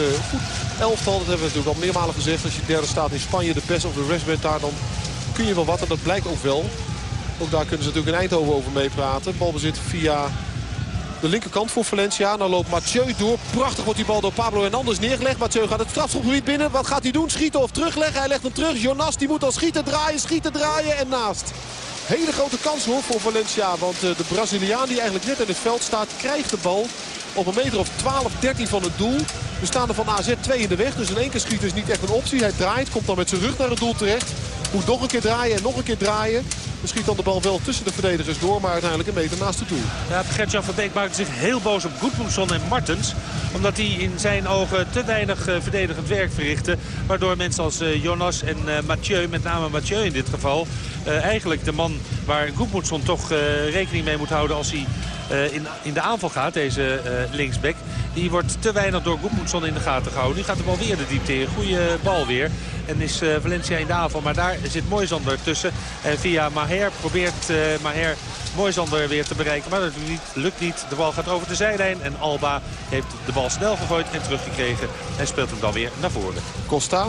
elftal. Dat hebben we natuurlijk al meermalen gezegd. Als je derde staat in Spanje, de best of the rest bent daar, dan kun je wel wat. En dat blijkt ook wel. Ook daar kunnen ze natuurlijk in Eindhoven over meepraten. Balbezit via de linkerkant voor Valencia. Dan loopt Mathieu door. Prachtig wordt die bal door Pablo Hernandez neergelegd. Mathieu gaat het strafschopgebied binnen. Wat gaat hij doen? Schieten of terugleggen? Hij legt hem terug. Jonas die moet dan schieten, draaien, schieten, draaien en naast. Hele grote kans hoor voor Valencia. Want eh, de Braziliaan die eigenlijk net in het veld staat, krijgt de bal op een meter of 12, 13 van het doel. Er staan er van AZ twee in de weg. Dus in één keer schieten is niet echt een optie. Hij draait, komt dan met zijn rug naar het doel terecht. Moet nog een keer draaien en nog een keer draaien. Dan schiet dan de bal wel tussen de verdedigers door. Maar uiteindelijk een meter naast het doel. Ja, Gert-Jan van Beek maakte zich heel boos op Goedmoedson en Martens. Omdat die in zijn ogen te weinig eh, verdedigend werk verrichten. Waardoor mensen als eh, Jonas en eh, Mathieu, met name Mathieu in dit geval... eigenlijk de man waar Goedmoedson toch rekening mee moet houden als hij in, in de aanval gaat, deze linksback. Die wordt te weinig door Goedmoedson in de gaten gehouden. Nu gaat de bal weer de diepte in. Goede bal weer. En is eh, Valencia in de aanval. Maar daar zit Moisander tussen. En via Maher probeert eh, Maher Moisander weer te bereiken. Maar dat lukt niet. De bal gaat over de zijlijn. En Alba heeft de bal snel gegooid en teruggekregen. En speelt hem dan weer naar voren. Costa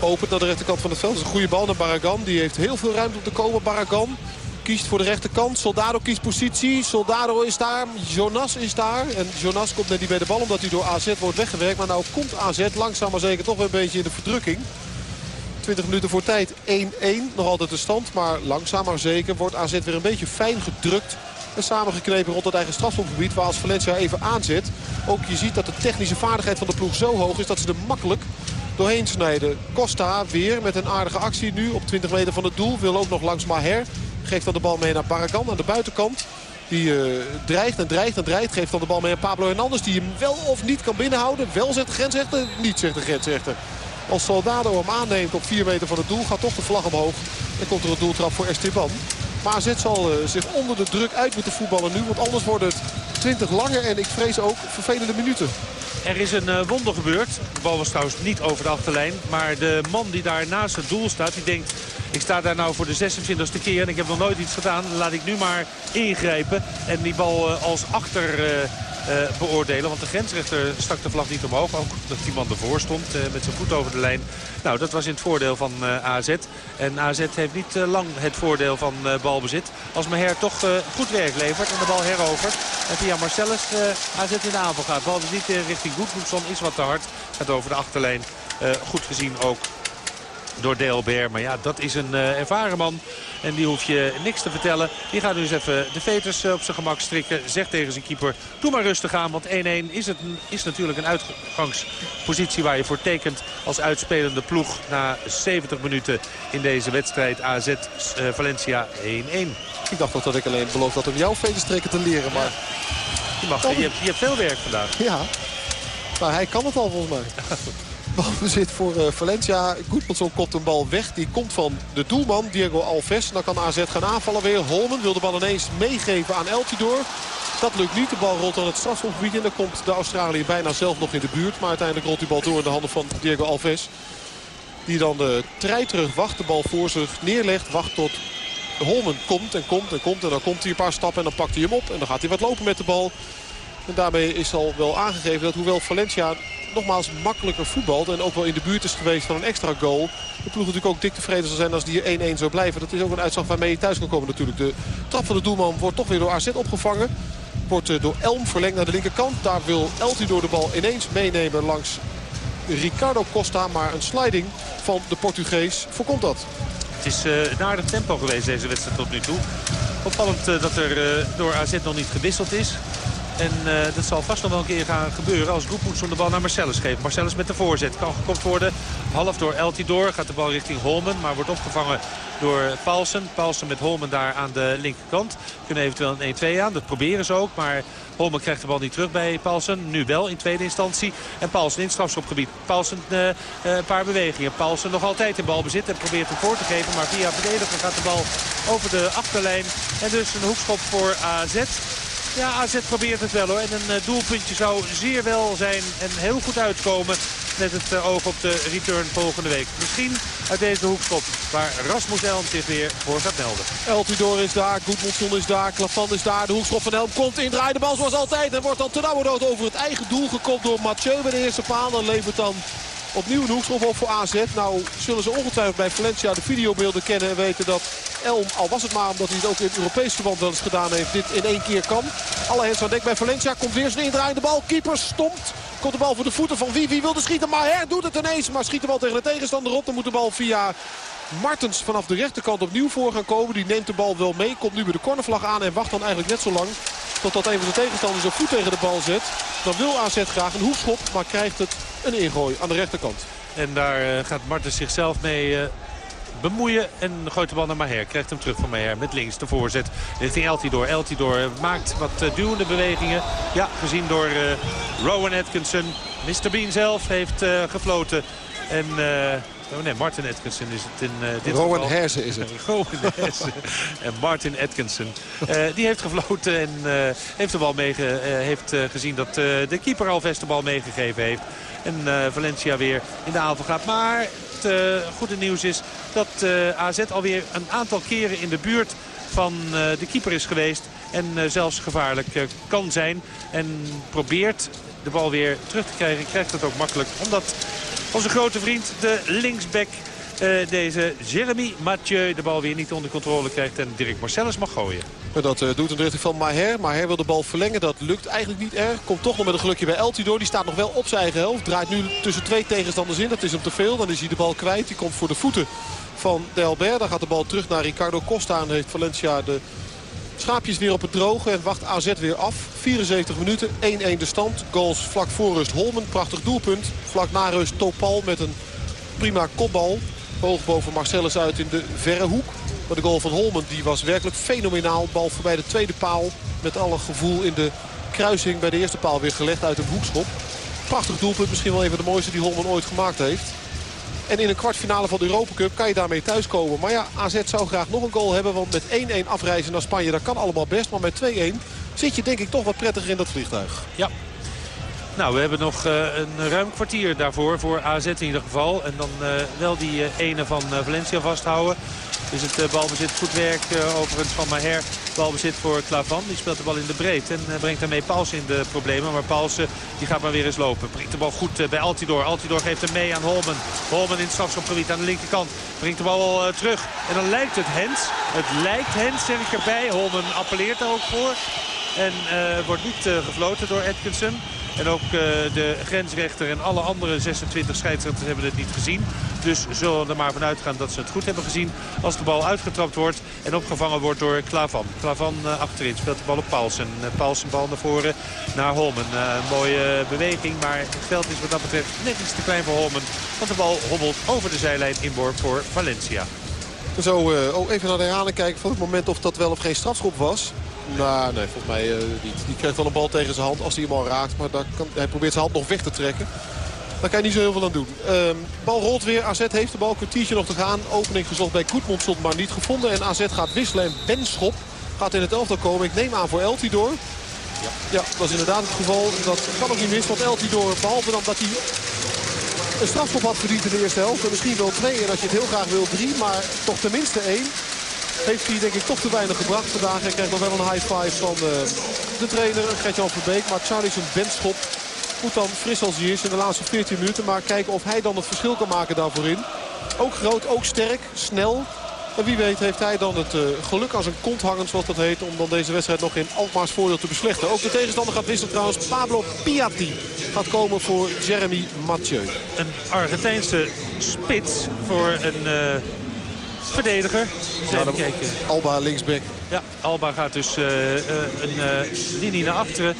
opent naar de rechterkant van het veld. Dat is een goede bal naar Barragan. Die heeft heel veel ruimte om te komen. Barragan kiest voor de rechterkant. Soldado kiest positie. Soldado is daar. Jonas is daar. En Jonas komt net niet bij de bal omdat hij door AZ wordt weggewerkt. Maar nou komt AZ langzaam maar zeker toch weer een beetje in de verdrukking. 20 minuten voor tijd 1-1. Nog altijd de stand, maar langzaam maar zeker wordt AZ weer een beetje fijn gedrukt. En samengeknepen rond het eigen strafschopgebied waar als Valencia even aanzet. Ook je ziet dat de technische vaardigheid van de ploeg zo hoog is dat ze er makkelijk doorheen snijden. Costa weer met een aardige actie nu op 20 meter van het doel. Wil ook nog langs Maher. Geeft dan de bal mee naar Barragan aan de buitenkant. Die uh, dreigt en dreigt en dreigt. Geeft dan de bal mee aan Pablo Hernandez. Die hem wel of niet kan binnenhouden. Wel zegt de grensrechter. Niet zegt de grensrechter. Als Soldado hem aanneemt op 4 meter van het doel gaat toch de vlag omhoog. En komt er een doeltrap voor Esteban. Maar AZ zal uh, zich onder de druk uit moeten voetballen nu. Want anders wordt het 20 langer en ik vrees ook vervelende minuten. Er is een uh, wonder gebeurd. De bal was trouwens niet over de achterlijn. Maar de man die daar naast het doel staat, die denkt... ik sta daar nou voor de 26e keer en ik heb nog nooit iets gedaan. Laat ik nu maar ingrijpen en die bal uh, als achter... Uh, beoordelen. Want de grensrechter stak de vlag niet omhoog. Ook dat die man ervoor stond met zijn voet over de lijn. Nou, dat was in het voordeel van AZ. En AZ heeft niet lang het voordeel van balbezit. Als Meher toch goed werk levert en de bal herovert. En via Marcellus AZ in de aanval gaat. Niet richting Goedmoedson is wat te hard. Gaat over de achterlijn. goed gezien ook door Delbert. Maar ja, dat is een uh, ervaren man. En die hoef je niks te vertellen. Die gaat nu eens even de veters uh, op zijn gemak strikken. Zegt tegen zijn keeper, doe maar rustig aan. Want 1-1 is, het, is natuurlijk een uitgangspositie waar je voor tekent als uitspelende ploeg. Na 70 minuten in deze wedstrijd AZ uh, Valencia 1-1. Ik dacht nog dat ik alleen beloof dat om jouw veters strikken te leren. Maar... Je, mag, je, hebt, je hebt veel werk vandaag. Ja, maar hij kan het al volgens mij. Balbezit voor uh, Valencia. Goedmanson kopt een bal weg. Die komt van de doelman, Diego Alves. Dan kan AZ gaan aanvallen weer. Holmen wil de bal ineens meegeven aan Eltidoor. Dat lukt niet. De bal rolt aan het strafschopgebied in. Dan komt de Australiër bijna zelf nog in de buurt. Maar uiteindelijk rolt die bal door in de handen van Diego Alves. Die dan de trein terug wacht. De bal voor zich neerlegt. Wacht tot Holmen komt en komt en komt. En dan komt hij een paar stappen en dan pakt hij hem op. En dan gaat hij wat lopen met de bal. En daarmee is al wel aangegeven dat hoewel Valencia nogmaals makkelijker voetbalt. En ook wel in de buurt is geweest van een extra goal. De ploeg natuurlijk ook dik tevreden zal zijn als die 1-1 zou blijven. Dat is ook een uitslag waarmee je thuis kan komen natuurlijk. De trap van de doelman wordt toch weer door AZ opgevangen. Wordt door Elm verlengd naar de linkerkant. Daar wil Elti door de bal ineens meenemen langs Ricardo Costa. Maar een sliding van de Portugees voorkomt dat. Het is uh, een aardig tempo geweest deze wedstrijd tot nu toe. Opvallend uh, dat er door AZ nog niet gewisseld is. En uh, dat zal vast nog wel een keer gaan gebeuren als Goedmoedson de bal naar Marcellus geeft. Marcellus met de voorzet. Kan gekopt worden. Half door Eltidoor. Gaat de bal richting Holmen. Maar wordt opgevangen door Paulsen. Paulsen met Holmen daar aan de linkerkant. Kunnen eventueel een 1-2 aan. Dat proberen ze ook. Maar Holmen krijgt de bal niet terug bij Paulsen. Nu wel in tweede instantie. En Paulsen in strafschopgebied. Paulsen uh, uh, een paar bewegingen. Paulsen nog altijd in balbezit en probeert hem voor te geven. Maar via verdediger gaat de bal over de achterlijn. En dus een hoekschop voor AZ. Ja, AZ probeert het wel hoor. En een uh, doelpuntje zou zeer wel zijn en heel goed uitkomen. Met het uh, oog op de return volgende week. Misschien uit deze hoekschop waar Rasmus Elm zich weer voor gaat melden. Eltidoor is daar, Goedmondson is daar, Klavan is daar. De hoekschop van Elm komt in, draait de bal zoals altijd. En wordt dan ten over het eigen doel gekopt door Mathieu bij de eerste paal. Dan levert dan Opnieuw een hoekschop op voor AZ. Nou zullen ze ongetwijfeld bij Valencia de videobeelden kennen en weten dat Elm, al was het maar omdat hij het ook in het Europees verband wel eens gedaan heeft, dit in één keer kan. Alle hens aan dek bij Valencia. Komt weer zijn indraaiende bal. Keeper stomt. Komt de bal voor de voeten van wie? Wilde schieten? Maar Her doet het ineens. Maar schiet de bal tegen de tegenstander op. Dan moet de bal via Martens vanaf de rechterkant opnieuw voor gaan komen. Die neemt de bal wel mee. Komt nu bij de cornervlag aan en wacht dan eigenlijk net zo lang. Totdat een van de tegenstanders een voet tegen de bal zet. Dan wil AZ graag een hoekschop. Maar krijgt het een ingooi aan de rechterkant. En daar uh, gaat Martens zichzelf mee uh, bemoeien. En gooit de bal naar Maher. Krijgt hem terug van Maher met links de voorzet. Richting Eltidoor. Eltidoor maakt wat uh, duwende bewegingen. Ja, gezien door Rowan Atkinson. Mr. Bean zelf heeft gefloten. En... Oh nee, Martin Atkinson is het in uh, dit Rowan geval. Herzen is het. Rowan Herzen en Martin Atkinson. Uh, die heeft gefloten en uh, heeft de bal meege, heeft gezien dat de keeper Alves de bal meegegeven heeft. En Valencia weer in de aanval gaat. Maar het goede nieuws is dat AZ alweer een aantal keren in de buurt van de keeper is geweest. En zelfs gevaarlijk kan zijn. En probeert de bal weer terug te krijgen. Krijgt het ook makkelijk. Omdat onze grote vriend, de linksback eh, deze Jeremy Mathieu de bal weer niet onder controle krijgt. En Dirk Marcellus mag gooien. En dat eh, doet in de richting van Maher. Maher wil de bal verlengen. Dat lukt eigenlijk niet erg. Komt toch nog met een gelukje bij Eltidoor. Die staat nog wel op zijn eigen helft. Draait nu tussen twee tegenstanders in. Dat is hem te veel. Dan is hij de bal kwijt. Die komt voor de voeten van Delbert. Dan gaat de bal terug naar Ricardo Costa. En heeft Valencia de schaapjes weer op het droge. En wacht AZ weer af. 74 minuten. 1-1 de stand. Goals vlak voor rust Holmen. Prachtig doelpunt. Vlak na rust Topal met een prima kopbal. Hoog boven Marcellus uit in de verre hoek. Maar de goal van Holmen die was werkelijk fenomenaal. Bal voorbij de tweede paal. Met alle gevoel in de kruising bij de eerste paal weer gelegd uit een hoekschop. Prachtig doelpunt. Misschien wel een van de mooiste die Holmen ooit gemaakt heeft. En in een kwartfinale van de Europa Cup kan je daarmee thuiskomen. Maar ja, AZ zou graag nog een goal hebben. Want met 1-1 afreizen naar Spanje, dat kan allemaal best. Maar met 2-1 zit je denk ik toch wat prettiger in dat vliegtuig. Ja, nou, we hebben nog uh, een ruim kwartier daarvoor, voor AZ in ieder geval. En dan uh, wel die uh, ene van Valencia vasthouden. Dus het balbezit goed werk overigens van Maher. Balbezit voor Klavan. Die speelt de bal in de breedte en brengt daarmee Paulsen in de problemen. Maar Paulsen die gaat maar weer eens lopen. Brengt de bal goed bij Altidor. Altidor geeft hem mee aan Holmen. Holmen in het strafschopgebied aan de linkerkant. Brengt de bal terug. En dan lijkt het Hens. Het lijkt Hens, zeg ik erbij. Holmen appelleert daar ook voor. En wordt niet gefloten door Atkinson. En ook uh, de grensrechter en alle andere 26 scheidsrechters hebben het niet gezien. Dus zullen er maar vanuit gaan dat ze het goed hebben gezien. Als de bal uitgetrapt wordt en opgevangen wordt door Klavan. Klavan uh, achterin speelt de bal op Paulsen. Uh, Paulsen bal naar voren naar Holmen. een mooie beweging, maar het veld is wat dat betreft net iets te klein voor Holmen. Want de bal hobbelt over de zijlijn inborg voor Valencia. Zo, oh, even naar de herhaling kijken van het moment of dat wel of geen strafschop was. Nou, nee, volgens mij uh, niet. Die krijgt wel een bal tegen zijn hand als hij hem al raakt. Maar kan, hij probeert zijn hand nog weg te trekken. Daar kan je niet zo heel veel aan doen. Um, bal rolt weer. AZ heeft de bal. Kwartiertje nog te gaan. Opening gezocht bij Goedmondson, maar niet gevonden. En AZ gaat wisselen. En Benschop gaat in het elftal komen. Ik neem aan voor Eltidoor. Ja. ja, dat is inderdaad het geval. Dat kan ook niet mis. Want Eltidoor, behalve dan dat hij een strafschop had verdiend in de eerste helft. En misschien wel twee. En als je het heel graag wil, drie. Maar toch tenminste één heeft hij denk ik toch te weinig gebracht vandaag. Hij krijgt nog wel een high five van de, eh, de trainer, Gertjan Verbeek. Maar Charlie zijn benschop moet dan fris als hij is in de laatste 14 minuten. Maar kijken of hij dan het verschil kan maken daarvoor in. Ook groot, ook sterk, snel. En wie weet heeft hij dan het uh, geluk als een kont hangen, zoals dat heet... om dan deze wedstrijd nog in Alkmaars voordeel te beslechten. Ook de tegenstander gaat wisselen trouwens. Pablo Piatti gaat komen voor Jeremy Mathieu. Een Argentijnse spits voor een... Uh verdediger. Alba linksback. Ja, Alba gaat dus uh, een uh, linie naar achteren.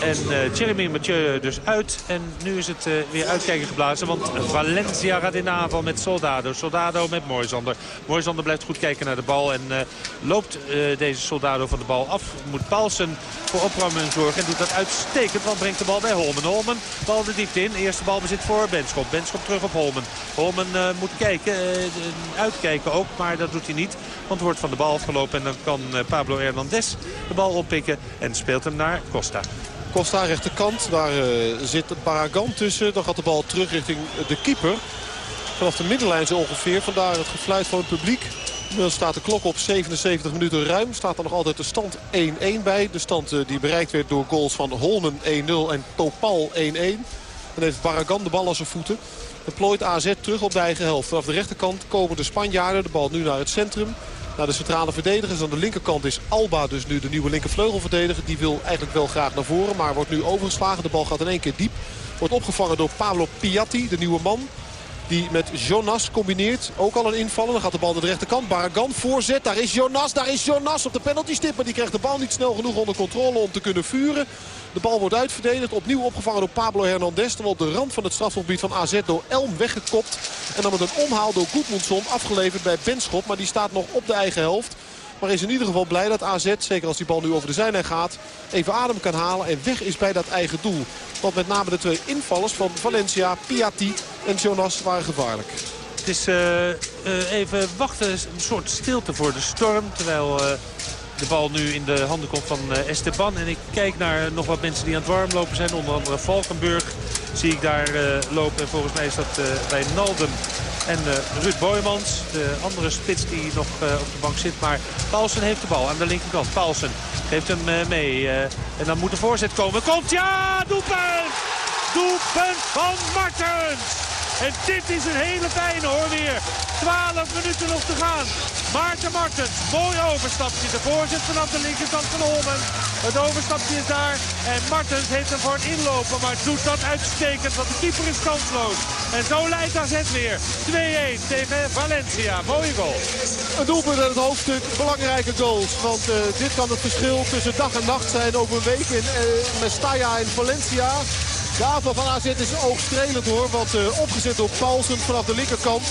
En Jeremy Mathieu dus uit. En nu is het weer uitkijken geblazen. Want Valencia gaat in de aanval met Soldado. Soldado met Moisander. Moisander blijft goed kijken naar de bal. En loopt deze Soldado van de bal af. Moet Paulsen voor opruiming zorgen. En doet dat uitstekend. Want brengt de bal bij Holmen. Holmen, bal de diepte in. Eerste bal bezit voor Benschop. Benschop terug op Holmen. Holmen moet kijken. uitkijken ook. Maar dat doet hij niet. Want wordt van de bal afgelopen. En dan kan Pablo Hernandez de bal oppikken. En speelt hem naar Costa. Costa rechterkant. Daar uh, zit Baragan tussen. Dan gaat de bal terug richting de keeper. Vanaf de middenlijn zo ongeveer. Vandaar het gefluit van het publiek. Dan staat de klok op 77 minuten ruim. Staat er nog altijd de stand 1-1 bij. De stand uh, die bereikt werd door goals van Holmen 1-0 en Topal 1-1. Dan heeft Baragan de bal aan zijn voeten. Dan plooit AZ terug op de eigen helft. Vanaf de rechterkant komen de Spanjaarden. De bal nu naar het centrum naar de centrale verdedigers. Aan de linkerkant is Alba dus nu de nieuwe linkervleugelverdediger. Die wil eigenlijk wel graag naar voren, maar wordt nu overgeslagen. De bal gaat in één keer diep. Wordt opgevangen door Pablo Piatti, de nieuwe man. Die met Jonas combineert. Ook al een invallen. Dan gaat de bal naar de rechterkant. Baragan voorzet. Daar is Jonas. Daar is Jonas op de penaltystip. Maar die krijgt de bal niet snel genoeg onder controle om te kunnen vuren. De bal wordt uitverdedigd. Opnieuw opgevangen door Pablo Hernandez. Dan op de rand van het strafgebied van AZ door Elm weggekopt. En dan met een omhaal door Goedmundsson afgeleverd bij Benschop. Maar die staat nog op de eigen helft. Maar is in ieder geval blij dat AZ, zeker als die bal nu over de zijlijn gaat... even adem kan halen en weg is bij dat eigen doel. Want met name de twee invallers van Valencia, Piatti en Jonas waren gevaarlijk. Het is uh, uh, even wachten, een soort stilte voor de storm. Terwijl... Uh de bal nu in de handen komt van uh, Esteban. En ik kijk naar nog wat mensen die aan het warmlopen zijn. Onder andere Valkenburg zie ik daar uh, lopen. En volgens mij is dat bij Nalden en Ruud Boymans. De andere spits die nog op de bank zit. Maar Paulsen heeft de bal aan de linkerkant. Paulsen geeft hem mee. en dan moet de voorzet komen. Komt, ja! Doelpunt! Doelpunt van Martens! En dit is een hele fijne hoor weer. 12 minuten nog te gaan. Maarten Martens, mooi overstapje. De voorzet vanaf de linkerkant van Holmen. Het overstapje is daar. En Martens heeft hem voor het inlopen. Maar doet dat uitstekend, want de keeper is kansloos. En zo leidt AZ weer. 2-1 tegen Valencia. Mooie goal. Een doelpunt uit het hoofdstuk. Belangrijke goals. Want uh, dit kan het verschil tussen dag en nacht zijn over een week in uh, Mestalla en Valencia. De aanval van AZ is oogstrelend hoor. Want uh, opgezet door Paulsen vanaf de linkerkant.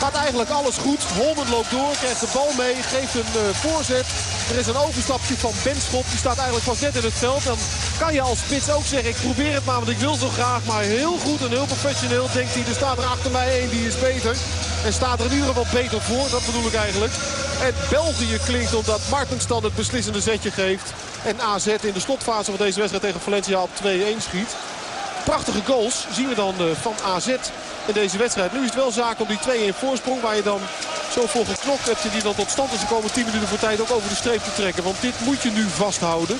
Gaat eigenlijk alles goed. Holmen loopt door, krijgt de bal mee, geeft een uh, voorzet. Er is een overstapje van Benschop. Die staat eigenlijk pas net in het veld. Dan kan je als spits ook zeggen, ik probeer het maar, want ik wil zo graag. Maar heel goed en heel professioneel denkt hij, er staat er achter mij één, die is beter. En staat er in ieder geval beter voor, dat bedoel ik eigenlijk. En België klinkt omdat Martens dan het beslissende zetje geeft. En AZ in de slotfase van deze wedstrijd tegen Valencia op 2-1 schiet. Prachtige goals zien we dan uh, van AZ in deze wedstrijd. Nu is het wel zaak om die 2-1 voorsprong waar je dan zo voor geknokt hebt. Die dan tot stand is gekomen 10 minuten voor tijd ook over de streep te trekken. Want dit moet je nu vasthouden.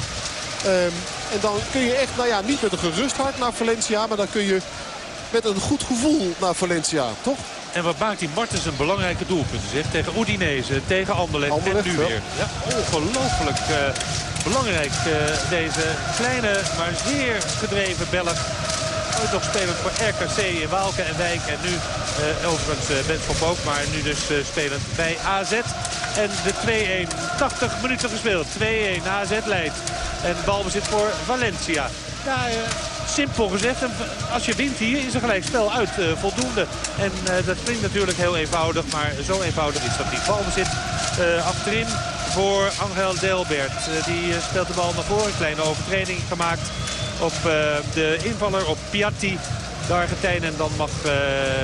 Um, en dan kun je echt, nou ja, niet met een gerust hart naar Valencia. Maar dan kun je met een goed gevoel naar Valencia, toch? En wat maakt die Martens een belangrijke doelpunten, zeg. Tegen Udinese, tegen Anderlecht, Anderlecht en nu weer. Ja, ongelooflijk uh, belangrijk uh, deze kleine, maar zeer gedreven Belg ooit nog spelend voor RKC in Waalken en Wijk. En nu uh, overigens uh, Benschop ook, maar nu dus uh, spelend bij AZ. En de 2-1, 80 minuten gespeeld. 2-1, AZ leidt. En balbezit voor Valencia. Ja, simpel gezegd, als je wint hier is er gelijk spel uit voldoende. En dat klinkt natuurlijk heel eenvoudig, maar zo eenvoudig is dat niet. Balbezit achterin voor Angel Delbert. die speelt de bal naar voren, kleine overtreding gemaakt op uh, de invaller, op Piatti, de Argentijn. En dan mag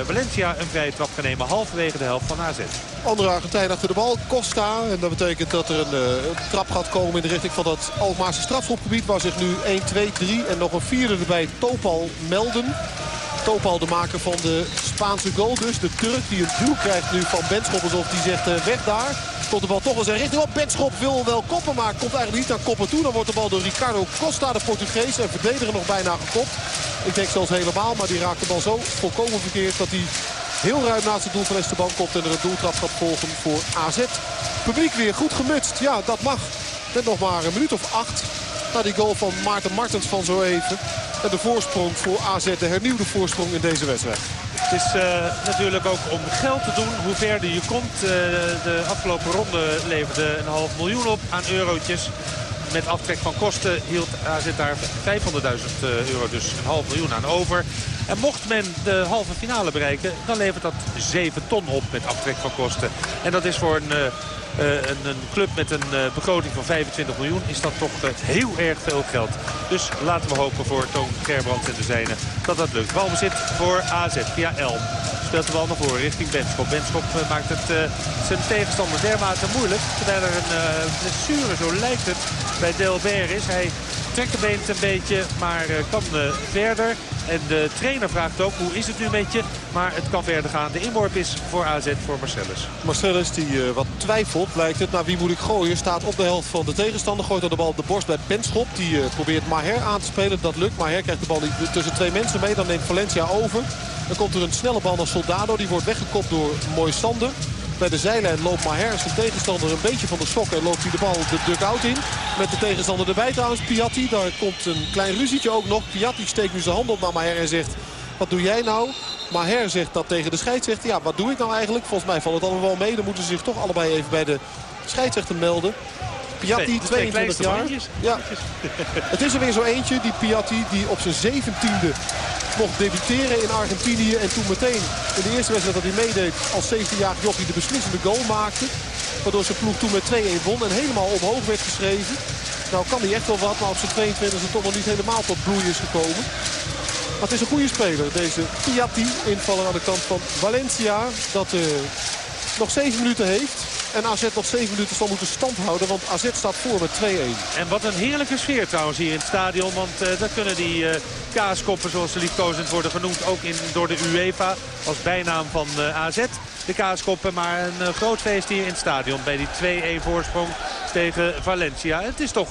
Valencia een vrije trap gaan nemen, halverwege de helft van AZ. Andere Argentijn achter de bal, Costa. En dat betekent dat er een, een trap gaat komen in de richting van dat Alkmaarse strafschopgebied. Waar zich nu 1, 2, 3 en nog een vierde erbij Topal melden. Topal de maker van de Spaanse goal dus. De Turk die een duw krijgt nu van Benschop alsof die zegt uh, weg daar. Komt de bal toch wel zijn richting op. Benschop wil wel koppen, maar komt eigenlijk niet naar koppen toe. Dan wordt de bal door Ricardo Costa, de Portugees. En verdediger nog bijna gekopt. Ik denk zelfs helemaal, maar die raakt de bal zo volkomen verkeerd... dat hij heel ruim naast het doel van Esteban komt. En er een doeltrap gaat volgen voor AZ. Publiek weer goed gemutst. Ja, dat mag. Met nog maar een minuut of acht. Na die goal van Maarten Martens van zo even. De voorsprong voor AZ, de hernieuwde voorsprong in deze wedstrijd. Het is uh, natuurlijk ook om geld te doen hoe verder je komt. Uh, de afgelopen ronde leverde een half miljoen op aan eurotjes. Met aftrek van kosten hield AZ daar 500.000 euro, dus een half miljoen aan over. En mocht men de halve finale bereiken, dan levert dat 7 ton op met aftrek van kosten. En dat is voor een... een, een, club met een uh, begroting van 25 miljoen is dat toch heel erg veel geld. Dus laten we hopen voor Toon Gerbrands en de zijne dat dat lukt. Balbezit voor AZ via Elm. Speelt de bal naar voren richting Benschop. Benschop maakt het zijn tegenstander dermate moeilijk. Terwijl er een blessure, zo lijkt het, bij Delbert is. Hij trekt de beent een beetje, maar kan verder. En de trainer vraagt ook, hoe is het nu met je? Maar het kan verder gaan. De inworp is voor AZ, voor Marcellus. Marcellus die uh, wat twijfelt, lijkt het. Naar wie moet ik gooien? Staat op de helft van de tegenstander. Gooit dan de bal op de borst bij Benschop. Die uh, probeert Maher aan te spelen. Dat lukt. Maher krijgt de bal niet tussen twee mensen mee. Dan neemt Valencia over. Dan komt er een snelle bal naar Soldado. Die wordt weggekopt door Moisander. Bij de zijlijn loopt Maher zijn tegenstander een beetje van de sokken. En loopt hij de bal de dugout in. Met de tegenstander erbij trouwens. Piatti, daar komt een klein ruzietje ook nog. Piatti steekt nu zijn hand op naar Maher en zegt... Wat doe jij nou? Maher zegt dat tegen de scheidsrechter. Ja, wat doe ik nou eigenlijk? Volgens mij valt het allemaal wel mee. Dan moeten ze zich toch allebei even bij de scheidsrechter melden. Piatti, 22 jaar. Ja. Het is er weer zo eentje, die Piatti, die op zijn zeventiende mocht debuteren in Argentinië. En toen meteen in de eerste wedstrijd dat hij meedeed als 17-jarig jochie de beslissende goal maakte. Waardoor zijn ploeg toen met 2-1 won en helemaal omhoog werd geschreven. Nou kan hij echt wel wat, maar op zijn 22 is het toch nog niet helemaal tot bloei is gekomen. Maar het is een goede speler, deze Piatti, invaller aan de kant van Valencia. Dat uh, nog 7 minuten heeft. En AZ nog 7 minuten zal moeten stand houden. Want AZ staat voor met 2-1. En wat een heerlijke sfeer trouwens hier in het stadion. Want uh, dat kunnen die uh, kaaskoppen zoals ze liefkozend worden genoemd. Ook in, door de UEFA als bijnaam van uh, AZ. De kaaskoppen. Maar een groot feest hier in het stadion. Bij die 2-1 voorsprong tegen Valencia. Het is toch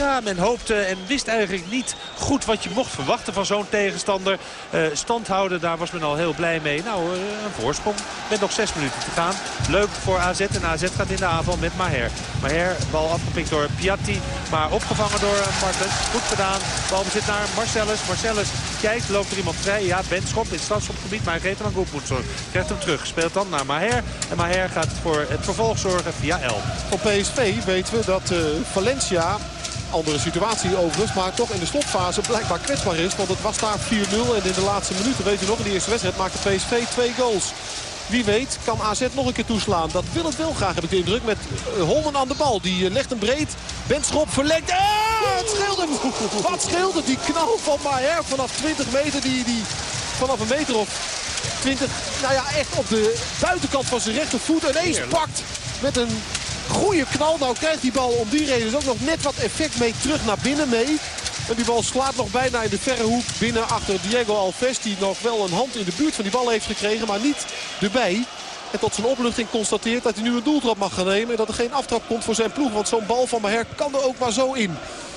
Ja, men hoopte en wist eigenlijk niet goed wat je mocht verwachten van zo'n tegenstander. Uh, stand houden, daar was men al heel blij mee. Nou, uh, een voorsprong met nog zes minuten te gaan. Leuk voor AZ en AZ gaat in de aanval met Maher. Maher, bal afgepikt door Piatti, maar opgevangen door Martens. Goed gedaan. Bal bezit naar Marcellus. Marcellus kijkt, loopt er iemand vrij. Ja, Benschop in strafschopgebied, maar hij geeft hem aan. Krijgt hem terug, speelt dan naar Maher. En Maher gaat voor het vervolg zorgen via El. Op PSV weten we dat uh, Valencia andere situatie overigens. Maar toch in de slotfase blijkbaar kwetsbaar is. Want het was daar 4-0. En in de laatste minuten, weet u nog, in de eerste wedstrijd maakte PSV twee goals. Wie weet kan AZ nog een keer toeslaan. Dat wil het wel graag, heb ik de indruk. Met uh, Holmen aan de bal. Die uh, legt hem breed. Benschop verlengt. Ah, het scheelde. Wat scheelde die knal van Maher vanaf 20 meter. Die, die vanaf een meter of 20, nou ja, echt op de buitenkant van zijn rechtervoet ineens pakt. Met een goede knal. Nou krijgt die bal om die reden dus ook nog net wat effect mee terug naar binnen mee. En die bal slaat nog bijna in de verre hoek binnen achter Diego Alves. Die nog wel een hand in de buurt van die bal heeft gekregen, maar niet erbij. En tot zijn opluchting constateert dat hij nu een doeltrap mag gaan nemen. En dat er geen aftrap komt voor zijn ploeg. Want zo'n bal van Maher kan er ook maar zo in.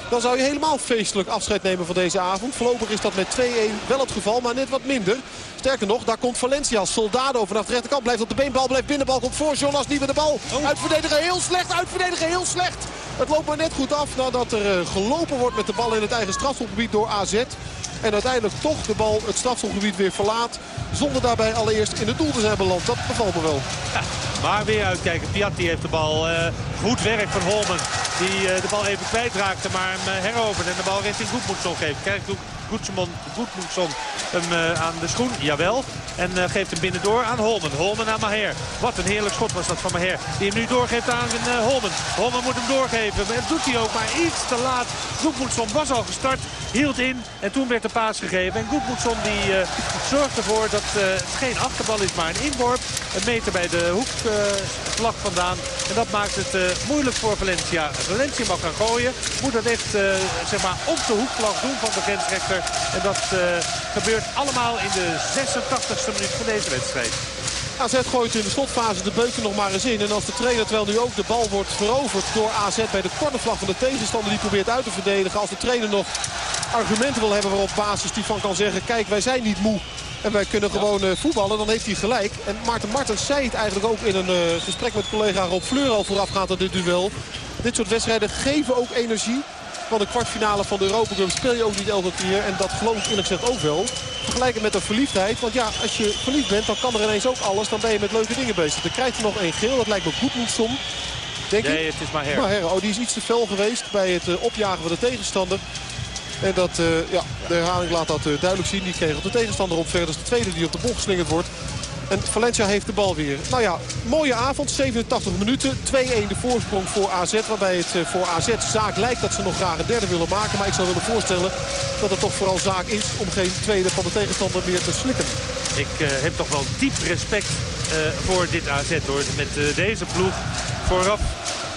Dan zou je helemaal feestelijk afscheid nemen van deze avond. Voorlopig is dat met 2-1 wel het geval, maar net wat minder. Sterker nog, daar komt Valencia. Soldado vanaf de rechterkant blijft op de beenbal, blijft binnenbal. Komt voor, Jonas niet met de bal. Oh. Uitverdedigen heel slecht, uitverdedigen heel slecht. Het loopt maar net goed af nadat er gelopen wordt met de bal in het eigen strafschopgebied door AZ. En uiteindelijk toch de bal het strafschopgebied weer verlaat. Zonder daarbij allereerst in het doel te zijn beland. Dat bevalt me wel. Ja, maar weer uitkijken. Piatti heeft de bal. Uh, goed werk van Holmen. Die uh, de bal even kwijtraakte. Maar hem uh, heroverde. En de bal richting Goedmoedson geeft. Krijgt Goedmoedson hem aan de schoen. Jawel. En uh, geeft hem binnendoor aan Holmen. Holmen aan Maher. Wat een heerlijk schot was dat van Maher. Die hem nu doorgeeft aan uh, Holmen. Holmen moet hem doorgeven. En doet hij ook, maar iets te laat. Goedmoedson was al gestart. Hield in. En toen werd de paas gegeven. En Goedmoedson die zorgt ervoor dat het geen achterbal is, maar een inworp. Een meter bij de hoekvlag vandaan. En dat maakt het moeilijk voor Valencia. Valencia mag gaan gooien. Moet dat echt zeg maar op de hoekvlag doen van de grensrechter. En dat gebeurt allemaal in de 86 minuut van deze wedstrijd. AZ gooit in de slotfase de beuken nog maar eens in. En als de trainer, terwijl nu ook de bal wordt veroverd door AZ bij de cornervlag van de tegenstander. Die probeert uit te verdedigen. Als de trainer nog argumenten wil hebben waarop basis die van kan zeggen. Kijk, wij zijn niet moe. En wij kunnen gewoon uh, voetballen, dan heeft hij gelijk. En Maarten Martens zei het eigenlijk ook in een uh, gesprek met collega Rob Fleur al voorafgaand aan dit duel. Dit soort wedstrijden geven ook energie. Want de kwartfinale van de Europa Cup speel je ook niet elke keer. En dat geloof ik eerlijk gezegd ook wel. Vergelijken met een verliefdheid. Want ja, als je verliefd bent, dan kan er ineens ook alles. Dan ben je met leuke dingen bezig. Dan krijgt hij nog één geel. Dat lijkt me goed niet som. Denk nee, het is maar her. Maar her. Oh, die is iets te fel geweest bij het uh, opjagen van de tegenstander. En dat, uh, ja, de herhaling laat dat uh, duidelijk zien. Die kreeg op de tegenstander op verder. Dat is de tweede die op de bol geslingerd wordt. En Valencia heeft de bal weer. Nou ja, mooie avond. 87 minuten. 2-1 de voorsprong voor AZ. Waarbij het voor AZ zaak lijkt dat ze nog graag een derde willen maken. Maar ik zou willen voorstellen dat het toch vooral zaak is om geen tweede van de tegenstander meer te slikken. Ik uh, heb toch wel diep respect uh, voor dit AZ hoor. Met deze ploeg vooraf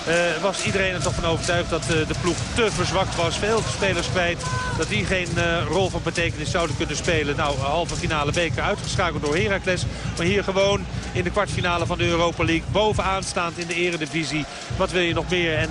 uh, was iedereen er toch van overtuigd dat uh, de ploeg te verzwakt was. Veel spelers kwijt. Dat die geen uh, rol van betekenis zouden kunnen spelen. Nou, halve finale beker uitgeschakeld door Heracles. Maar hier gewoon in de kwartfinale van de Europa League. Bovenaan staand in de eredivisie. Wat wil je nog meer? En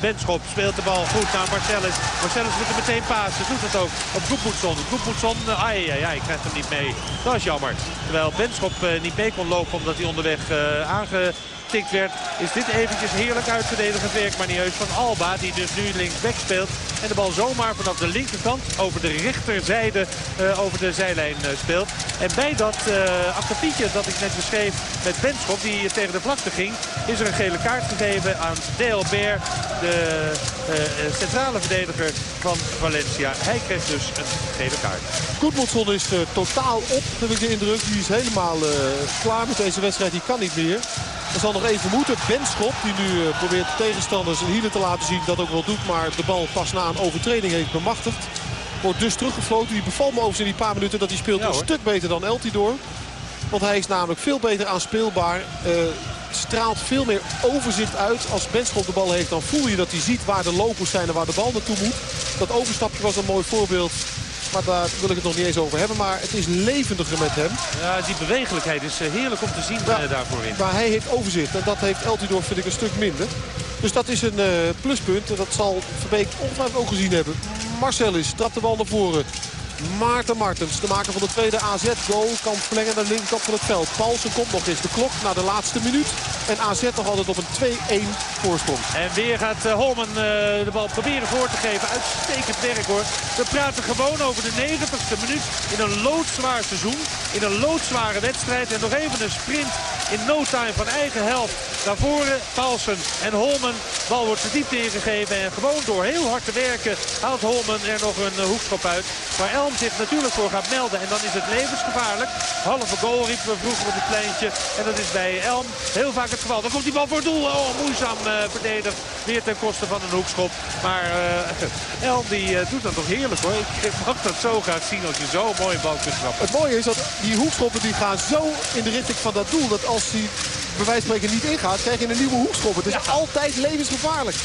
Benschop speelt de bal goed naar Marcellus. Marcellus moet er meteen pasen. Doet het ook op Goedmoedson. Goedmoedson, ai, ai, ai, krijgt hem niet mee. Dat is jammer. Terwijl Benschop niet mee kon lopen omdat hij onderweg aange werd, is dit eventjes heerlijk uitverdedigend werk. Maar van Alba, die dus nu linksback speelt. En de bal zomaar vanaf de linkerkant over de rechterzijde uh, over de zijlijn uh, speelt. En bij dat uh, akkefietje dat ik net beschreef met Benschop, die tegen de vlakte ging, is er een gele kaart gegeven aan Delbert, de centrale verdediger van Valencia. Hij kreeg dus een gele kaart. Goedmondson is totaal op, heb ik de indruk. Die is helemaal klaar met deze wedstrijd, die kan niet meer. Er zal nog even moeten. Benschop, die nu uh, probeert de tegenstanders hielen te laten zien. Dat ook wel doet, maar de bal pas na een overtreding heeft bemachtigd. Wordt dus teruggefloten. Die bevalt me overigens in die paar minuten dat hij speelt ja, een stuk beter dan Eltidoor. Want hij is namelijk veel beter aanspeelbaar. Uh, straalt veel meer overzicht uit. Als Benschop de bal heeft, dan voel je dat hij ziet waar de lopers zijn en waar de bal naartoe moet. Dat overstapje was een mooi voorbeeld maar daar wil ik het nog niet eens over hebben. Maar het is levendiger met hem. Ja, die bewegelijkheid is heerlijk om te zien ja, daarvoor in. Maar hij heeft overzicht. En dat heeft Eltidoor vind ik een stuk minder. Dus dat is een uh, pluspunt. En dat zal Verbeek ongetwijfeld ook gezien hebben. Marcelis trapt de bal naar voren. Maarten Martens, de maker van de tweede AZ-goal, kan verlengen naar de linkerkant van het veld. Paulsen komt nog eens de klok naar de laatste minuut. En AZ nog altijd op een 2-1 voorsprong. En weer gaat uh, Holman uh, de bal proberen voor te geven. Uitstekend werk hoor. We praten gewoon over de 90ste minuut in een loodzwaar seizoen. In een loodzware wedstrijd. En nog even een sprint in no time van eigen helft naar voren. Paulsen en Holman. Bal wordt verdiep ingegeven. En gewoon door heel hard te werken haalt Holman er nog een uh, hoekschop uit. Maar Zich natuurlijk voor gaat melden. En dan is het levensgevaarlijk. Halve goal riepen we vroeger op het pleintje. En dat is bij Elm heel vaak het geval. Dan komt die bal voor het doel. Oh, moeizaam uh, verdedigd. Weer ten koste van een hoekschop. Maar uh, Elm die uh, doet dat toch heerlijk hoor. Ik mag dat zo graag zien als je zo een mooie bal kunt trappen. Het mooie is dat die hoekschoppen die gaan zo in de richting van dat doel. Dat als die bij wijze van spreken niet ingaat, krijg je een nieuwe hoekschop. Het is ja. altijd levensgevaarlijk.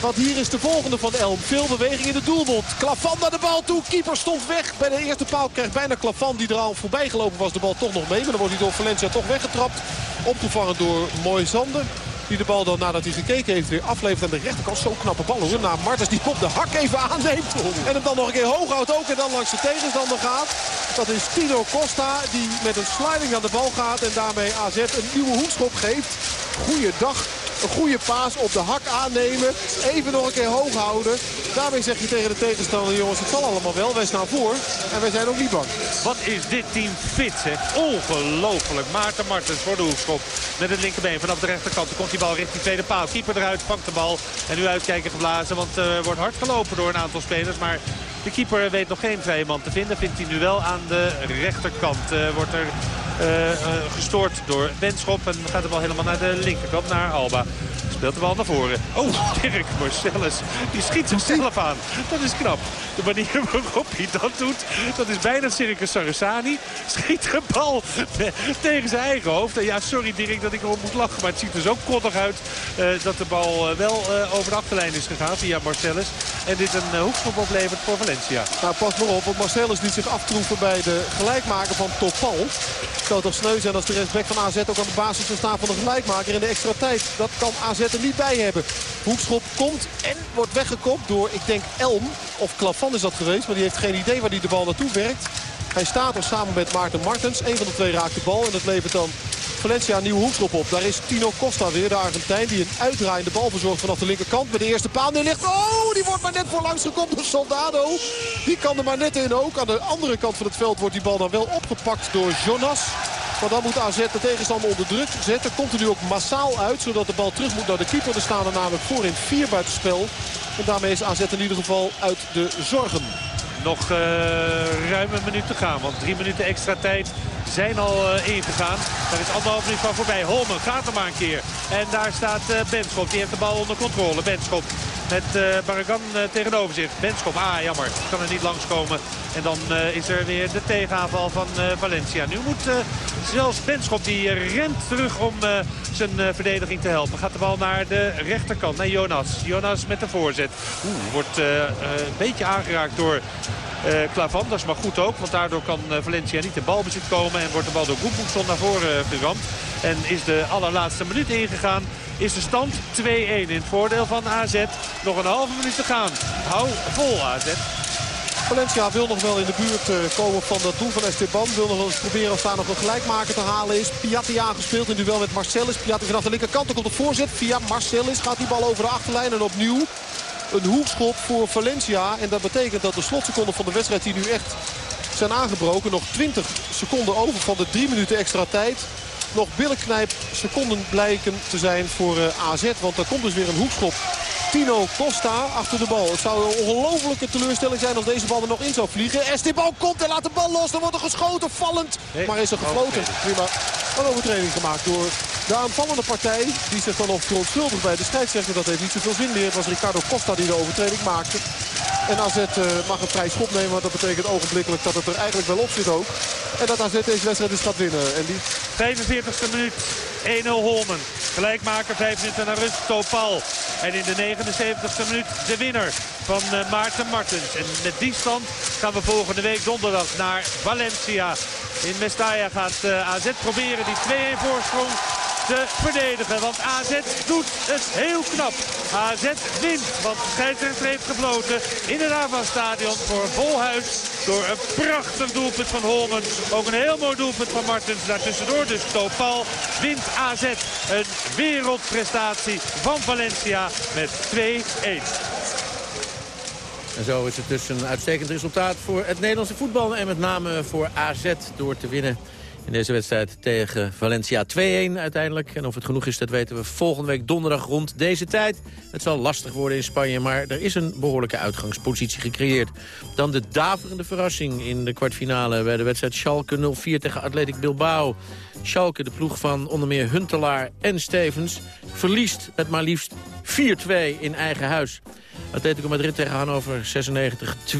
Want hier is de volgende van Elm. Veel beweging in de doelmond. Klavan naar de bal toe. Keeper stond weg. Bij de eerste paal krijgt bijna Klavan die er al voorbij gelopen was de bal toch nog mee. Maar dan wordt hij door Valencia toch weggetrapt. Opgevangen door Mooi Zander. Die de bal dan nadat hij gekeken heeft weer aflevert aan de rechterkant. Zo'n knappe bal hoor. Na Martens die op de hak even aanneemt. En hem dan nog een keer hoog houdt ook. En dan langs de tegenstander gaat. Dat is Tino Costa die met een sliding aan de bal gaat. En daarmee AZ een nieuwe hoekschop geeft. Goeiedag een goede paas op de hak aannemen. Even nog een keer hoog houden. Daarmee zeg je tegen de tegenstander, jongens, het zal allemaal wel. Wij staan voor en wij zijn ook niet bang. Wat is dit team fit, zeg. Ongelooflijk. Maarten Martens voor de hoekschop. Met het linkerbeen vanaf de rechterkant. Dan komt die bal richting tweede paal. Keeper eruit, vangt de bal. En nu uitkijken geblazen, want er uh, wordt hard gelopen door een aantal spelers. Maar de keeper weet nog geen vrije man te vinden. Vindt hij nu wel aan de rechterkant. Uh, wordt er uh, uh, gestoord door Benschop. En gaat de bal helemaal naar de linkerkant, naar Alba. Speelt de bal naar voren. Oh, Dirk Marcellus. Die schiet zichzelf aan. Dat is knap. De manier waarop hij dat doet, dat is bijna Circus Sarasani. Schiet de bal tegen zijn eigen hoofd. En ja, sorry Dirk dat ik erop moet lachen. Maar het ziet er zo koddig uit dat de bal wel over de achterlijn is gegaan via Marcellus. En dit een hoekschop oplevert voor Valencia. Nou, pas maar op, want Marcellus liet zich aftroeven bij de gelijkmaker van Topal. Het zou toch sneu zijn als de rechtsback van AZ ook aan de basis zou staan van de gelijkmaker in de extra tijd. Dat kan AZ er niet bij hebben. Hoekschop komt en wordt weggekopt door, ik denk, Elm. Of Klavan is dat geweest, maar die heeft geen idee waar hij de bal naartoe werkt. Hij staat er samen met Maarten Martens. Een van de twee raakt de bal en dat levert dan Valencia een nieuwe hoekschop op. Daar is Tino Costa weer, de Argentijn, die een uitdraaiende bal verzorgt vanaf de linkerkant. Met de eerste paal neerligt. Oh, die wordt maar net voor langs gekomen door Soldado. Die kan er maar net in ook. Aan de andere kant van het veld wordt die bal dan wel opgepakt door Jonas. Maar dan moet AZ de tegenstander onder druk zetten. Komt er nu ook massaal uit, zodat de bal terug moet naar de keeper. Er staan er namelijk voor in vier buitenspel. En daarmee is AZ in ieder geval uit de zorgen. Nog uh, ruim een minuut te gaan, want drie minuten extra tijd zijn al uh, ingegaan. Daar is anderhalf minuut van voorbij. Holmen gaat er maar een keer. En daar staat uh, Benschop. Die heeft de bal onder controle. Benschop met uh, Barragan tegenover zich. Benschop, ah jammer. Kan er niet langskomen. En dan is er weer de tegenaanval van Valencia. Nu moet zelfs Benschop, die rent terug om zijn verdediging te helpen. Gaat de bal naar de rechterkant, naar Jonas. Jonas met de voorzet. Oeh, wordt een beetje aangeraakt door Klavan. Dat is maar goed ook, want daardoor kan uh, Valencia niet in balbezit komen. En wordt de bal door Goedboekson naar voren geramd. En is de allerlaatste minuut ingegaan. Is de stand 2-1 in het voordeel van AZ. Nog een halve minuut te gaan. Hou vol AZ. Valencia wil nog wel in de buurt komen van dat doel van Esteban. Wil nog wel eens proberen of daar nog een gelijkmaker te halen is. Piatti aangespeeld in duel met Marcellus. Piatti vanaf de linkerkant. Dan komt het voorzet via Marcellus. Gaat die bal over de achterlijn en opnieuw een hoekschop voor Valencia. En dat betekent dat de slotseconden van de wedstrijd die nu echt zijn aangebroken. Nog 20 seconden over van de 3 minuten extra tijd. Nog billenknijp seconden blijken te zijn voor AZ. Want er komt dus weer een hoekschop. Tino Costa achter de bal. Het zou een ongelofelijke teleurstelling zijn als deze bal er nog in zou vliegen. Esteban komt en laat de bal los. Dan wordt er geschoten, vallend. Maar is er gefloten. Prima. Een overtreding gemaakt door de aanvallende partij. Die zich dan verontschuldigt bij de scheidsrechter. Dat heeft niet zoveel zin meer. Het was Ricardo Costa die de overtreding maakte. En AZ uh, mag een vrij schop nemen. Want dat betekent ogenblikkelijk dat het er eigenlijk wel op zit ook. En dat AZ deze wedstrijd dus gaat winnen. En die... 45e minuut. 1-0 Holmen. Gelijkmaker 5 minuten naar rust. Topal. En in de 79e minuut de winnaar van uh, Maarten Martens. En met die stand gaan we volgende week donderdag naar Valencia. In Mestalla gaat uh, AZ proberen die 2-1 voorsprong te verdedigen. Want AZ doet het heel knap. AZ wint, want scheidsrechter heeft gefloten in het Stadion voor vol huis. Door een prachtig doelpunt van Holmen. Ook een heel mooi doelpunt van Martens. Daartussendoor dus Topal wint AZ. Een wereldprestatie van Valencia met 2-1. En zo is het dus een uitstekend resultaat voor het Nederlandse voetbal. En met name voor AZ door te winnen in deze wedstrijd tegen Valencia 2-1 uiteindelijk. En of het genoeg is, dat weten we volgende week donderdag rond deze tijd. Het zal lastig worden in Spanje, maar er is een behoorlijke uitgangspositie gecreëerd. Dan de daverende verrassing in de kwartfinale bij de wedstrijd Schalke 04 tegen Athletic Bilbao. Schalke, de ploeg van onder meer Huntelaar en Stevens, verliest met maar liefst 4-2 in eigen huis. Atletico Madrid tegen Hannover 96 2-1.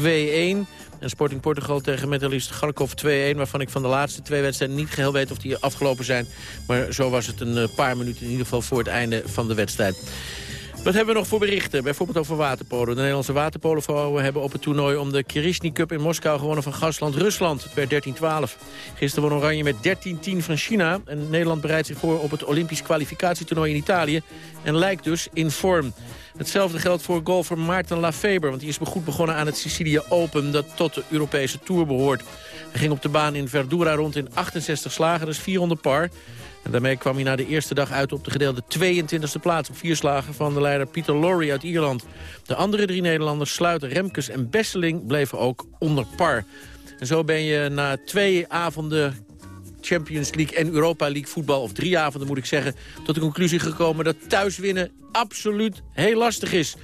En Sporting Portugal tegen metalist Garkov 2-1... waarvan ik van de laatste twee wedstrijden niet geheel weet of die afgelopen zijn. Maar zo was het een eh, paar minuten in ieder geval voor het einde van de wedstrijd. Wat hebben we nog voor berichten? Bijvoorbeeld over waterpolo. De Nederlandse waterpolovrouwen hebben op het toernooi om de Kirishny Cup in Moskou gewonnen van gastland Rusland per 13-12. Gisteren won Oranje met 13-10 van China. En Nederland bereidt zich voor op het Olympisch kwalificatietoernooi in Italië. En lijkt dus in vorm. Hetzelfde geldt voor golfer Maarten Lafeber. Want die is goed begonnen aan het Sicilië Open dat tot de Europese Tour behoort. Hij ging op de baan in Verdura rond in 68 slagen, dus 400 par. En daarmee kwam hij na de eerste dag uit op de gedeelde 22e plaats... op vier slagen van de leider Peter Lorry uit Ierland. De andere drie Nederlanders, Sluiter, Remkes en Besseling... bleven ook onder par. En zo ben je na twee avonden Champions League en Europa League voetbal... of drie avonden moet ik zeggen, tot de conclusie gekomen... dat thuiswinnen absoluut heel lastig is.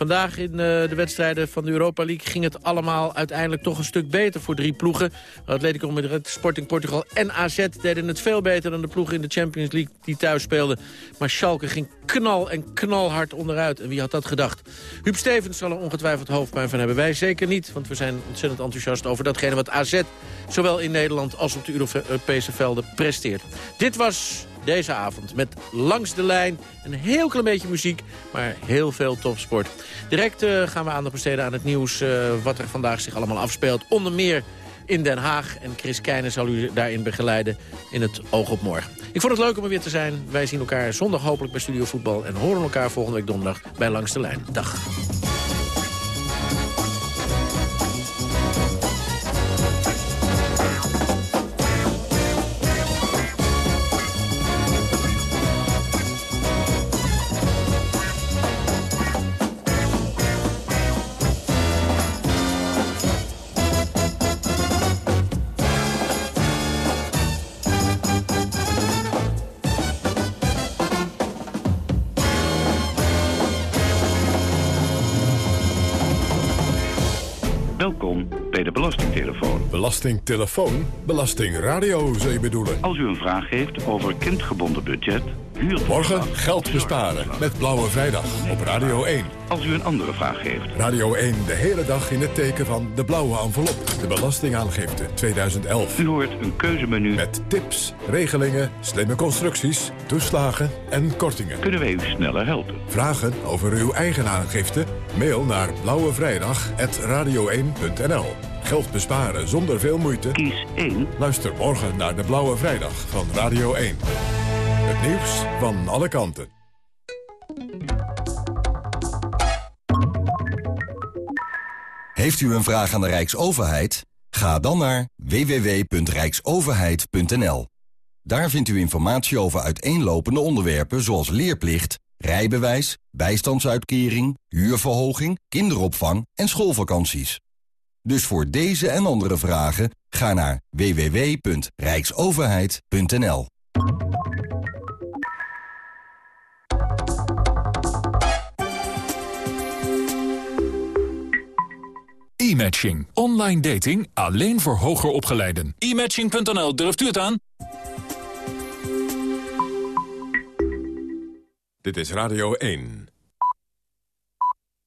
Vandaag in eh, de wedstrijden van de Europa League ging het allemaal uiteindelijk toch een stuk beter voor drie ploegen. Atletico Madrid, Sporting Portugal en AZ deden het veel beter dan de ploegen in de Champions League die thuis speelden. Maar Schalke ging knal en knalhard onderuit. En wie had dat gedacht? Huub Stevens zal er ongetwijfeld hoofdpijn van hebben. Wij zeker niet, want we zijn ontzettend enthousiast over datgene wat AZ... zowel in Nederland als op de Europese velden presteert. Dit was deze avond. Met langs de lijn een heel klein beetje muziek, maar heel veel topsport. Direct uh, gaan we aandacht besteden aan het nieuws uh, wat er vandaag zich allemaal afspeelt. Onder meer in Den Haag. En Chris Keijnen zal u daarin begeleiden in het Oog op Morgen. Ik vond het leuk om er weer te zijn. Wij zien elkaar zondag hopelijk bij Studio Voetbal... en horen elkaar volgende week donderdag bij Langs de Lijn. Dag. Belastingtelefoon? Belastingradio, zou je bedoelen? Als u een vraag heeft over kindgebonden budget... Huurt Morgen geld besparen met Blauwe Vrijdag op Radio 1. Als u een andere vraag heeft. Radio 1 de hele dag in het teken van de blauwe envelop. De belastingaangifte 2011. U hoort een keuzemenu. Met tips, regelingen, slimme constructies, toeslagen en kortingen. Kunnen wij u sneller helpen? Vragen over uw eigen aangifte? Mail naar blauwevrijdag.radio1.nl Geld besparen zonder veel moeite? Kies 1. Luister morgen naar de Blauwe Vrijdag van Radio 1. Het nieuws van alle kanten. Heeft u een vraag aan de Rijksoverheid? Ga dan naar www.rijksoverheid.nl. Daar vindt u informatie over uiteenlopende onderwerpen zoals leerplicht, rijbewijs, bijstandsuitkering, huurverhoging, kinderopvang en schoolvakanties. Dus voor deze en andere vragen ga naar www.rijksoverheid.nl. E-matching. Online dating alleen voor hoger opgeleiden. E-matching.nl, durft u het aan? Dit is Radio 1.